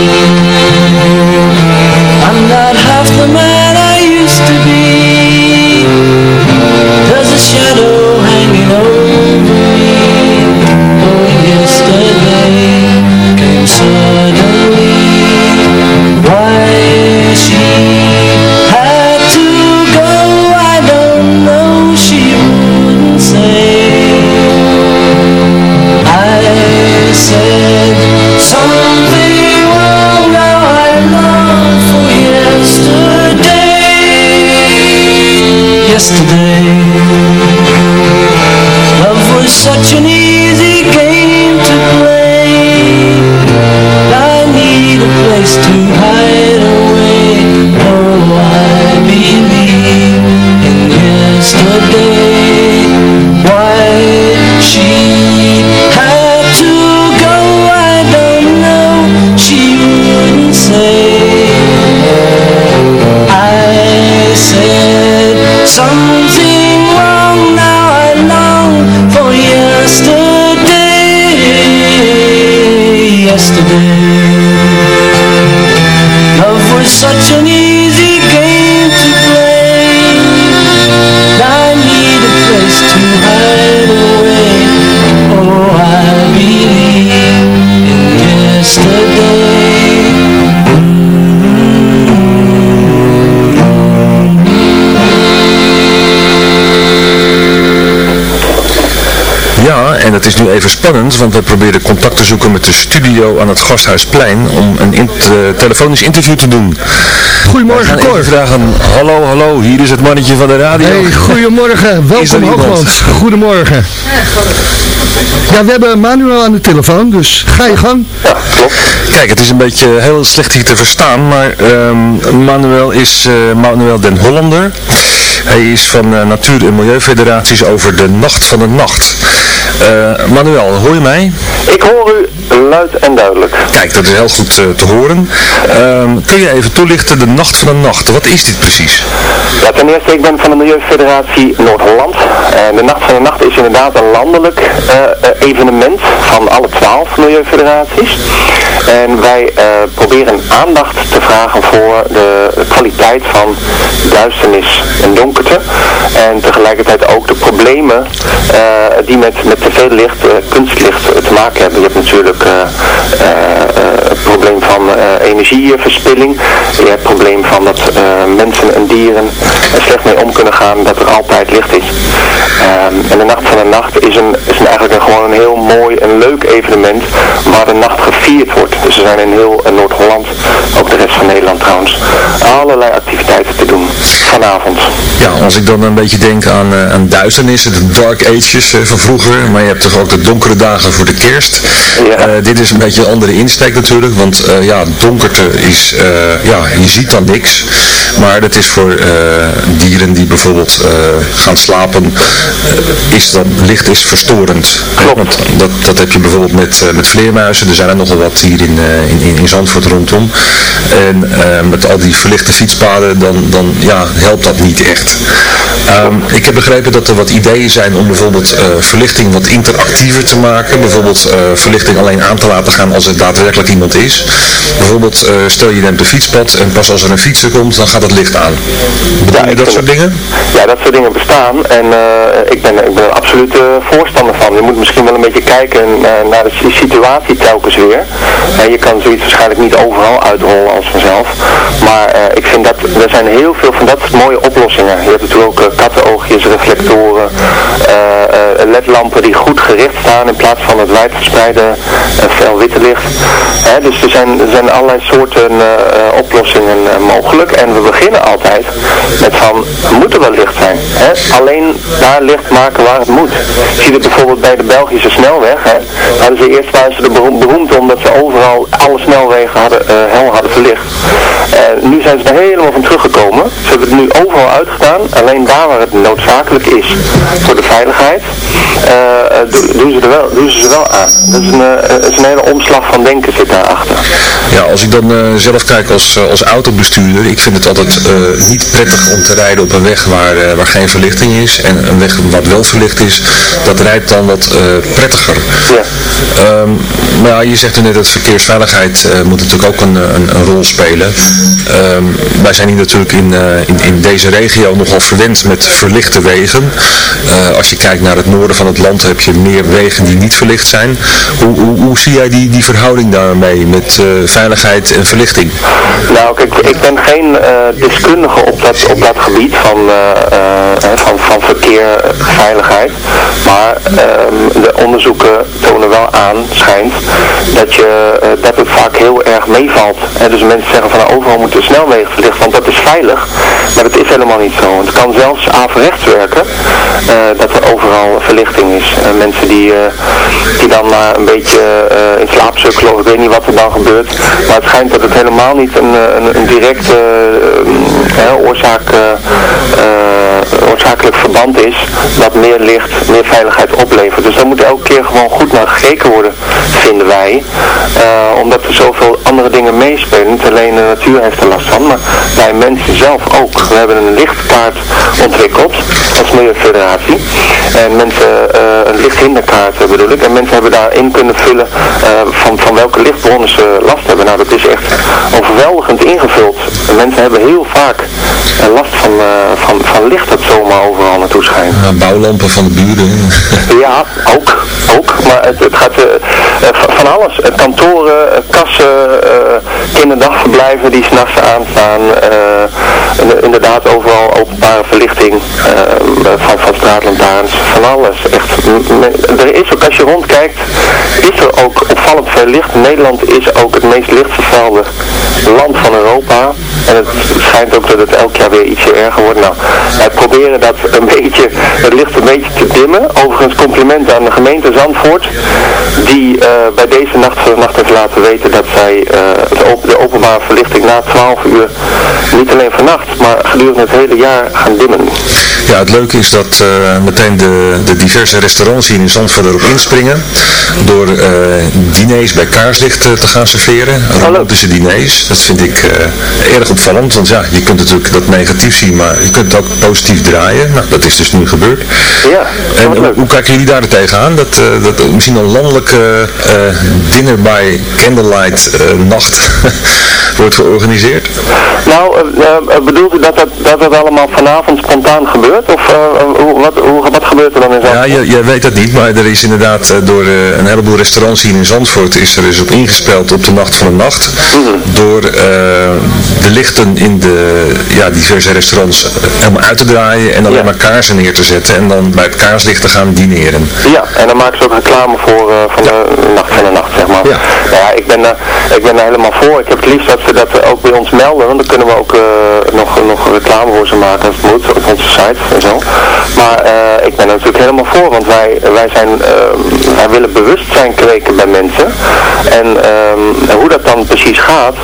het is nu even spannend, want we proberen contact te zoeken met de studio aan het Gasthuisplein om een in- eh, telefonisch interview te doen. Goedemorgen, Cor. even vragen, hallo, hallo, hier is het mannetje van de radio. Hey, goedemorgen. Welkom? Hoogland. Goedemorgen. Ja, we hebben Manuel aan de telefoon, dus ga je gang. Kijk, het is een beetje heel slecht hier te verstaan, maar ehm, Manuel is eh, Manuel den Hollander. Hij is van eh, Natuur- en Milieufederaties over de Nacht van de Nacht. Eh, Manuel, hoor je mij? Ik hoor u luid en duidelijk. Kijk, dat is heel goed eh, te horen. Ehm, kun je even toelichten de Nacht van de Nacht? Wat is dit precies? Ja, ten eerste, ik ben van de Milieufederatie Noord-Holland. En de Nacht van de Nacht is inderdaad een landelijk eh, evenement van alle twaalf milieufederaties. En wij proberen aandacht te vragen voor de kwaliteit van duisternis en donkerte. En tegelijkertijd ook de problemen die met, met veel licht, eh, kunstlicht te maken hebben. Je hebt natuurlijk eh, eh, het probleem van energieverspilling. Je hebt het probleem van dat mensen en dieren er slecht mee om kunnen gaan dat er altijd licht is. Ehm, en de Nacht van de Nacht is, een, is eigenlijk een, gewoon een heel mooi en leuk evenement waar de nacht gevierd wordt. Dus er zijn in heel Noord-Holland, ook de rest van Nederland trouwens, allerlei activiteiten te doen. vanavond. Ja, als ik dan een beetje denk aan, aan duisternissen, de dark ages van vroeger, maar je hebt toch ook de donkere dagen voor de kerst. Ja. dit is een beetje een andere insteek natuurlijk, want ja, donkerte is, ja, je ziet dan niks, maar dat is voor dieren die bijvoorbeeld gaan slapen, is dat licht is verstorend. Want dat, dat heb je bijvoorbeeld met, met vleermuizen, er zijn er nogal wat hier in, in, in Zandvoort rondom. En met al die verlichte fietspaden, dan, dan ja, helpt dat niet echt. Ehm, ik heb begrepen dat er wat ideeën zijn om bijvoorbeeld uh, verlichting wat interactiever te maken. Bijvoorbeeld uh, verlichting alleen aan te laten gaan als er daadwerkelijk iemand is. Bijvoorbeeld uh, stel je neemt een fietspad en pas als er een fietser komt dan gaat het licht aan. Bedoel je dat soort dingen? Ja, dat soort dingen bestaan en ik, ben, ik ben er absoluut voorstander van. Je moet misschien wel een beetje kijken naar de situatie telkens weer. je kan zoiets waarschijnlijk niet overal uitrollen als vanzelf. Maar ik vind dat er zijn heel veel van dat soort mooie oplossingen. Je hebt natuurlijk ook kattenoogjes, reflectoren, uh, ledlampen die goed gericht staan in plaats van het wijdverspreide fel witte licht. dus er zijn, er zijn allerlei soorten oplossingen mogelijk. En we beginnen altijd met van, moet er wel licht zijn? Alleen daar licht maken waar het moet. Je ziet het bijvoorbeeld bij de Belgische snelweg. Hè? Hadden ze eerst waren ze er beroemd omdat ze overal alle snelwegen hadden, hel hadden verlicht. nu zijn ze er helemaal van teruggekomen. Ze hebben het nu overal uitgedaan, alleen daar waar het noodzakelijk is voor de veiligheid, uh, doen, ze er wel, doen ze ze wel aan. Dat is een, uh, is een hele omslag van denken zit daarachter. Ja, als ik dan uh, zelf kijk als, als autobestuurder, ik vind het altijd niet prettig om te rijden op een weg waar, waar geen verlichting is en een weg wat wel verlicht is, dat rijdt dan wat prettiger. Ja. Um, maar ja, je zegt er net dat verkeersveiligheid moet natuurlijk ook een, een, een rol spelen. Um, wij zijn hier natuurlijk in, in, in deze regio nogal verwend met verlichte wegen. Uh, als je kijkt naar het noorden van het land heb je meer wegen die niet verlicht zijn. Hoe, hoe, hoe zie jij die, die verhouding daarmee met uh, veiligheid en verlichting? Nou, kijk, ik ben geen uh, deskundige op dat, op dat gebied van, van, van verkeerveiligheid. Maar ehm, de onderzoeken tonen wel aan, schijnt, dat, je, dat het vaak heel erg meevalt. dus mensen zeggen van nou, overal moeten snelwegen verlicht, want dat is veilig. Maar dat is helemaal niet zo. Het kan zelfs averechts werken, uh, dat er overal verlichting is. Mensen die, uh, die dan maar een beetje in slaap sukkelen, of ik weet niet wat er dan gebeurt. Maar het schijnt dat het helemaal niet een, een, een directe oorzaak oorzakelijk verband is dat meer licht meer veiligheid oplevert. Dus daar moet elke keer gewoon goed naar gekeken worden, vinden wij. omdat er zoveel andere dingen meespelen. Niet alleen de natuur heeft er last van, maar wij mensen zelf ook. We hebben een lichtkaart ontwikkeld als Milieufederatie. En mensen, uh, een lichthinderkaart bedoel ik. En mensen hebben daarin kunnen vullen van, van welke lichtbronnen ze last hebben. Nou, dat is echt overweldigend ingevuld. En mensen hebben heel vaak last van, van, van licht dat zomaar overal naartoe schijnt. Ja, bouwlampen van de buren. ja, ook. ook. Maar het, het gaat van alles. Kantoren, kassen, kinderdagverblijven die s'nachts aanstaan. inderdaad overal openbare verlichting van, van straatlantaarns, van alles. Echt, er is ook, als je rondkijkt, is er ook opvallend veel licht. Nederland is ook het meest lichtvervuilde land van Europa. En het schijnt ook dat het elk jaar weer ietsje erger wordt. Nou, proberen dat een beetje, het licht een beetje te dimmen. Overigens complimenten aan de gemeente Zandvoort, die uh, bij deze nacht van de nacht heeft laten weten dat zij uh, de openbare verlichting na 12 uur, niet alleen vannacht, maar gedurende het hele jaar gaan dimmen. Ja, het leuke is dat uh, meteen de, de, diverse restaurants hier in Zandvoort erop inspringen. Door diners bij kaarslicht te gaan serveren. Romantische diners. Dat vind ik erg opvallend. Want ja, je kunt natuurlijk dat negatief zien, maar je kunt het ook positief draaien. Nou, dat is dus nu gebeurd. Ja, en hoe, hoe, kijken jullie daar tegen aan? Dat, dat misschien een landelijke dinner by candlelight nacht [laughs] wordt georganiseerd? Nou, bedoelt u dat dat, dat dat allemaal vanavond spontaan gebeurt? Of hoe, wat, hoe, wat gebeurt er dan in Zandvoort? Ja, je, je weet dat niet, maar er is inderdaad door een heleboel restaurants hier in Zandvoort is er dus op ingespeeld op de nacht van de nacht. Door de lichten in de ja, diverse restaurants helemaal uit te draaien en alleen maar kaarsen neer te zetten en dan bij het kaarslicht te gaan dineren. Ja, en dan maken ze ook reclame voor van de nacht van de nacht, zeg maar. Ja. ja, ik ben, ik ben er helemaal voor. Ik heb het liefst dat ze dat ook bij ons melden, want kunnen we ook nog, nog reclame voor ze maken als het moet, op onze site en zo. Maar ik ben er natuurlijk helemaal voor, want wij, wij, zijn, wij willen bewustzijn kweken bij mensen. En ehm, hoe dat dan precies gaat,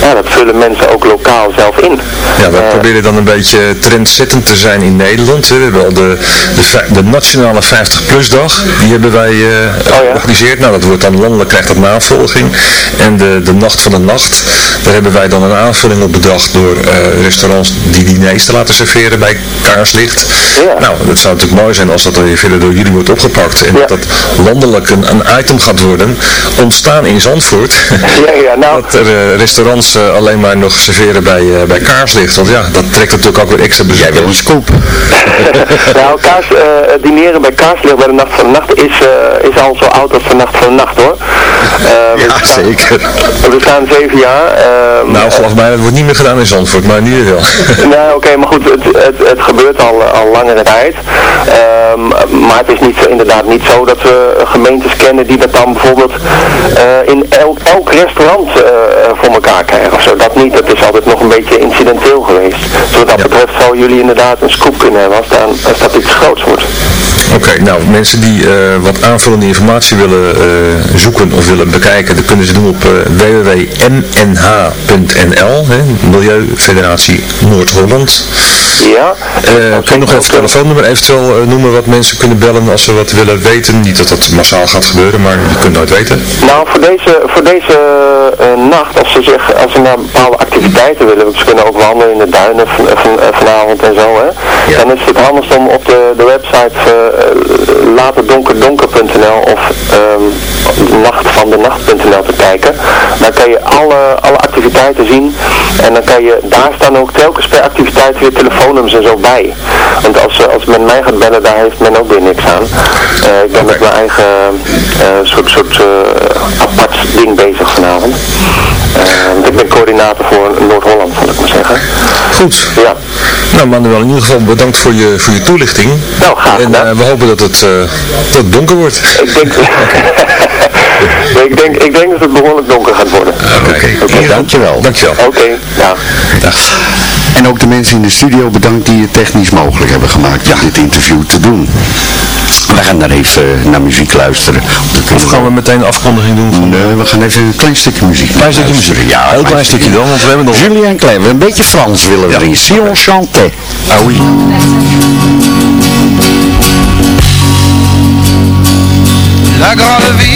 ja, dat vullen mensen ook lokaal zelf in. Ja, we proberen dan een beetje trendzettend te zijn in Nederland. We hebben al de, de, de nationale 50-plus dag, die hebben wij uh, georganiseerd. Nou, dat wordt dan landelijk, krijgt dat navolging. En de, de Nacht van de Nacht, daar hebben wij dan een aanvulling op bedacht door uh, restaurants die diners te laten serveren bij kaarslicht. Ja. Nou, dat zou natuurlijk mooi zijn als dat weer verder door jullie wordt opgepakt. En dat dat landelijk een, een item gaat worden, ontstaan in Zandvoort. [laughs] Ja, ja, nou... [laughs] dat er uh, restaurants alleen maar nog serveren bij, bij kaarslicht. Want ja, dat trekt natuurlijk ook weer extra bezoek. Jij wil een scoop. [laughs] nou, kaars, dineren bij kaarslicht bij de Nacht van de Nacht is, is al zo oud als de Nacht van de Nacht hoor. ja, zeker. We staan zeven jaar. nou, volgens mij, dat wordt niet meer gedaan in Zandvoort, maar nu wel. nou, oké, maar goed, het, het, het, gebeurt al, al langere tijd. Um, maar het is niet, inderdaad niet zo dat we gemeentes kennen die dat dan bijvoorbeeld uh, in elk, elk restaurant uh, voor elkaar krijgen of zo. Dat niet, dat is altijd nog een beetje incidenteel geweest. Dus wat dat ja. betreft zou jullie inderdaad een scoop kunnen hebben als, dan, als dat iets groots wordt. Oké, nou mensen die uh, wat aanvullende informatie willen uh, zoeken of willen bekijken, dat kunnen ze doen op uh, www.mnh.nl, Milieufederatie Noord-Holland. Ja. kun je nog even het telefoonnummer eventueel noemen wat mensen kunnen bellen als ze wat willen weten? Niet dat dat massaal gaat gebeuren, maar je kunt nooit weten. Nou, voor deze, voor deze nacht, als ze, zich, als ze naar bepaalde activiteiten willen, want ze kunnen ook wandelen in de duinen van, van, vanavond en zo, hè, ja. dan is het handigst om op de, de website laterdonkerdonker.nl of um, nachtvandenacht.nl te kijken. Dan kan je alle, alle activiteiten zien en dan kan je, daar staan ook telkens per activiteit weer telefoonnummers en zo bij. Want als, als men mij gaat bellen, daar heeft men ook weer niks aan. Uh, ik ben met mijn eigen uh, soort, soort apart ding bezig vanavond. ik ben coördinator voor Noord-Holland, zal ik maar zeggen. Goed. Ja. Nou Manuel, in ieder geval bedankt voor je, voor je toelichting. Nou, graag En we hopen dat het, dat het donker wordt. Ik denk... [laughs] [laughs] ik, denk, ik denk dat het behoorlijk donker gaat worden. Oké, okay. okay. dankjewel. Dankjewel. Oké, okay, ja. Dag. En ook de mensen in de studio bedankt die het technisch mogelijk hebben gemaakt om dit interview te doen. We gaan daar even naar muziek luisteren. Of gaan we meteen een afkondiging doen? Van... Nee, we gaan even een klein stukje muziek Klein stukje muziek? Ja, een heel klein stukje dan, want we hebben nog... Julien Clever, een beetje Frans willen we erin. Si on chantait. Ah oui. La grande ville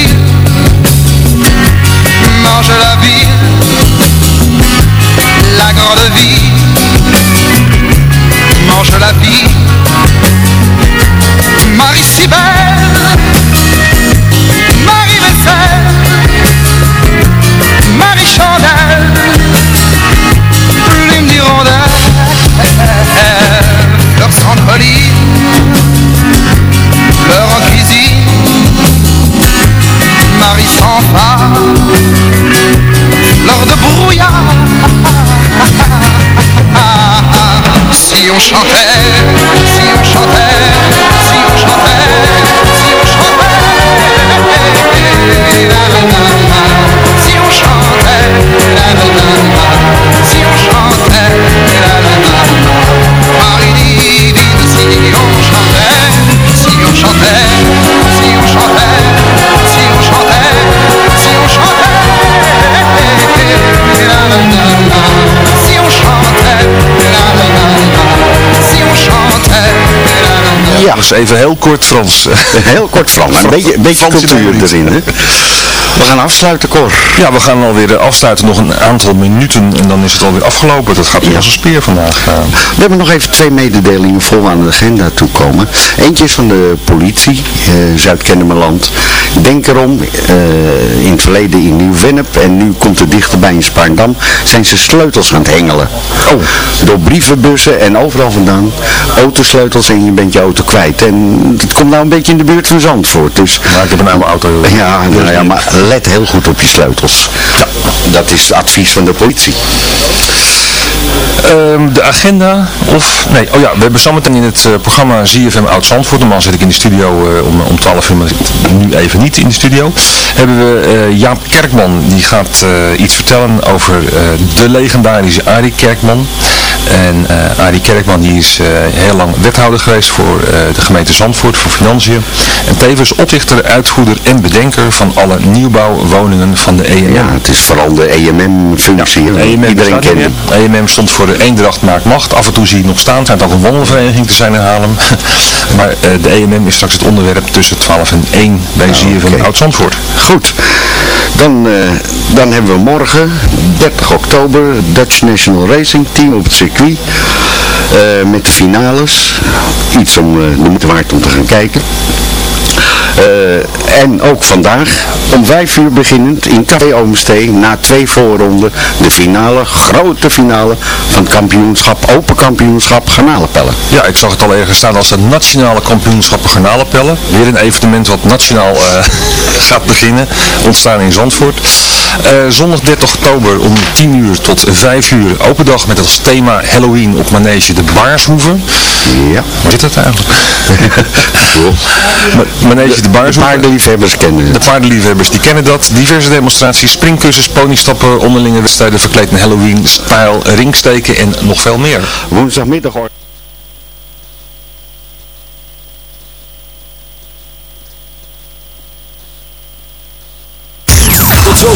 Okay. Ja. Dus even heel kort Frans. Heel kort Frans, een beetje, een beetje cultuur erin. Hè? We gaan afsluiten, Cor. Ja, we gaan alweer afsluiten. Nog een aantal minuten en dan is het alweer afgelopen. Dat gaat weer als een speer vandaag. We hebben nog even twee mededelingen vol aan de agenda toekomen. Eentje is van de politie, uh, Zuid-Kennemerland. Denk erom, uh, in het verleden in Nieuw-Vennep en nu komt het dichterbij in Spaarndam, zijn ze sleutels aan het hengelen. Oh. Door brievenbussen en overal vandaan. Autosleutels en je bent je auto kwijt. En het komt nou een beetje in de buurt van Zandvoort. Dus, maar ik heb een oude auto. Ja, nou ja, maar let heel goed op je sleutels. Ja. Dat is het advies van de politie. Ehm, de agenda, of, nee, oh ja, we hebben zometeen in het uh, programma ZFM Oud-Zandvoort, normaal zit ik in de studio uh, om, om 12 uur, maar nu even niet in de studio, hebben we uh, Jaap Kerkman, die gaat iets vertellen over de legendarische Arie Kerkman. En Arie Kerkman die is heel lang wethouder geweest voor de gemeente Zandvoort, voor Financiën. En tevens oprichter, uitvoerder en bedenker van alle nieuwbouwwoningen van de EMM. Ja, het is vooral de EMM-functie. Ja, EMM Iedereen kent. EMM stond voor de Eendracht maakt macht. Af en toe zie je nog staan. Het schijnt ook een wandelvereniging te zijn in Haarlem. [laughs] maar de EMM is straks het onderwerp tussen 12 en 1 bij nou, ZFM okay. Oud-Zandvoort. Goed. Dan, dan hebben we morgen, 30 oktober, Dutch National Racing Team op het circuit. Uh, met de finales. Iets om uh, de moeite waard om te gaan kijken. Uh, en ook vandaag om vijf uur beginnend in Café Oomstee na twee voorronden de finale, grote finale van het kampioenschap, open kampioenschap garnalenpellen. Ja, ik zag het al ergens staan als het nationale kampioenschap garnalenpellen. Weer een evenement wat nationaal [laughs] gaat beginnen, ontstaan in Zandvoort. Zondag 30 oktober om 10 uur tot 5 uur open dag met als thema Halloween op Manege de Baarshoeven. Ja. Wat is dat eigenlijk? Manege de Baarshoeven. De paardenliefhebbers kennen. De paardenliefhebbers die kennen dat. Diverse demonstraties, springkussens, ponystappen, onderlinge wedstrijden verkleed in Halloween, stijl, ringsteken en nog veel meer. Woensdagmiddag hoor. Tot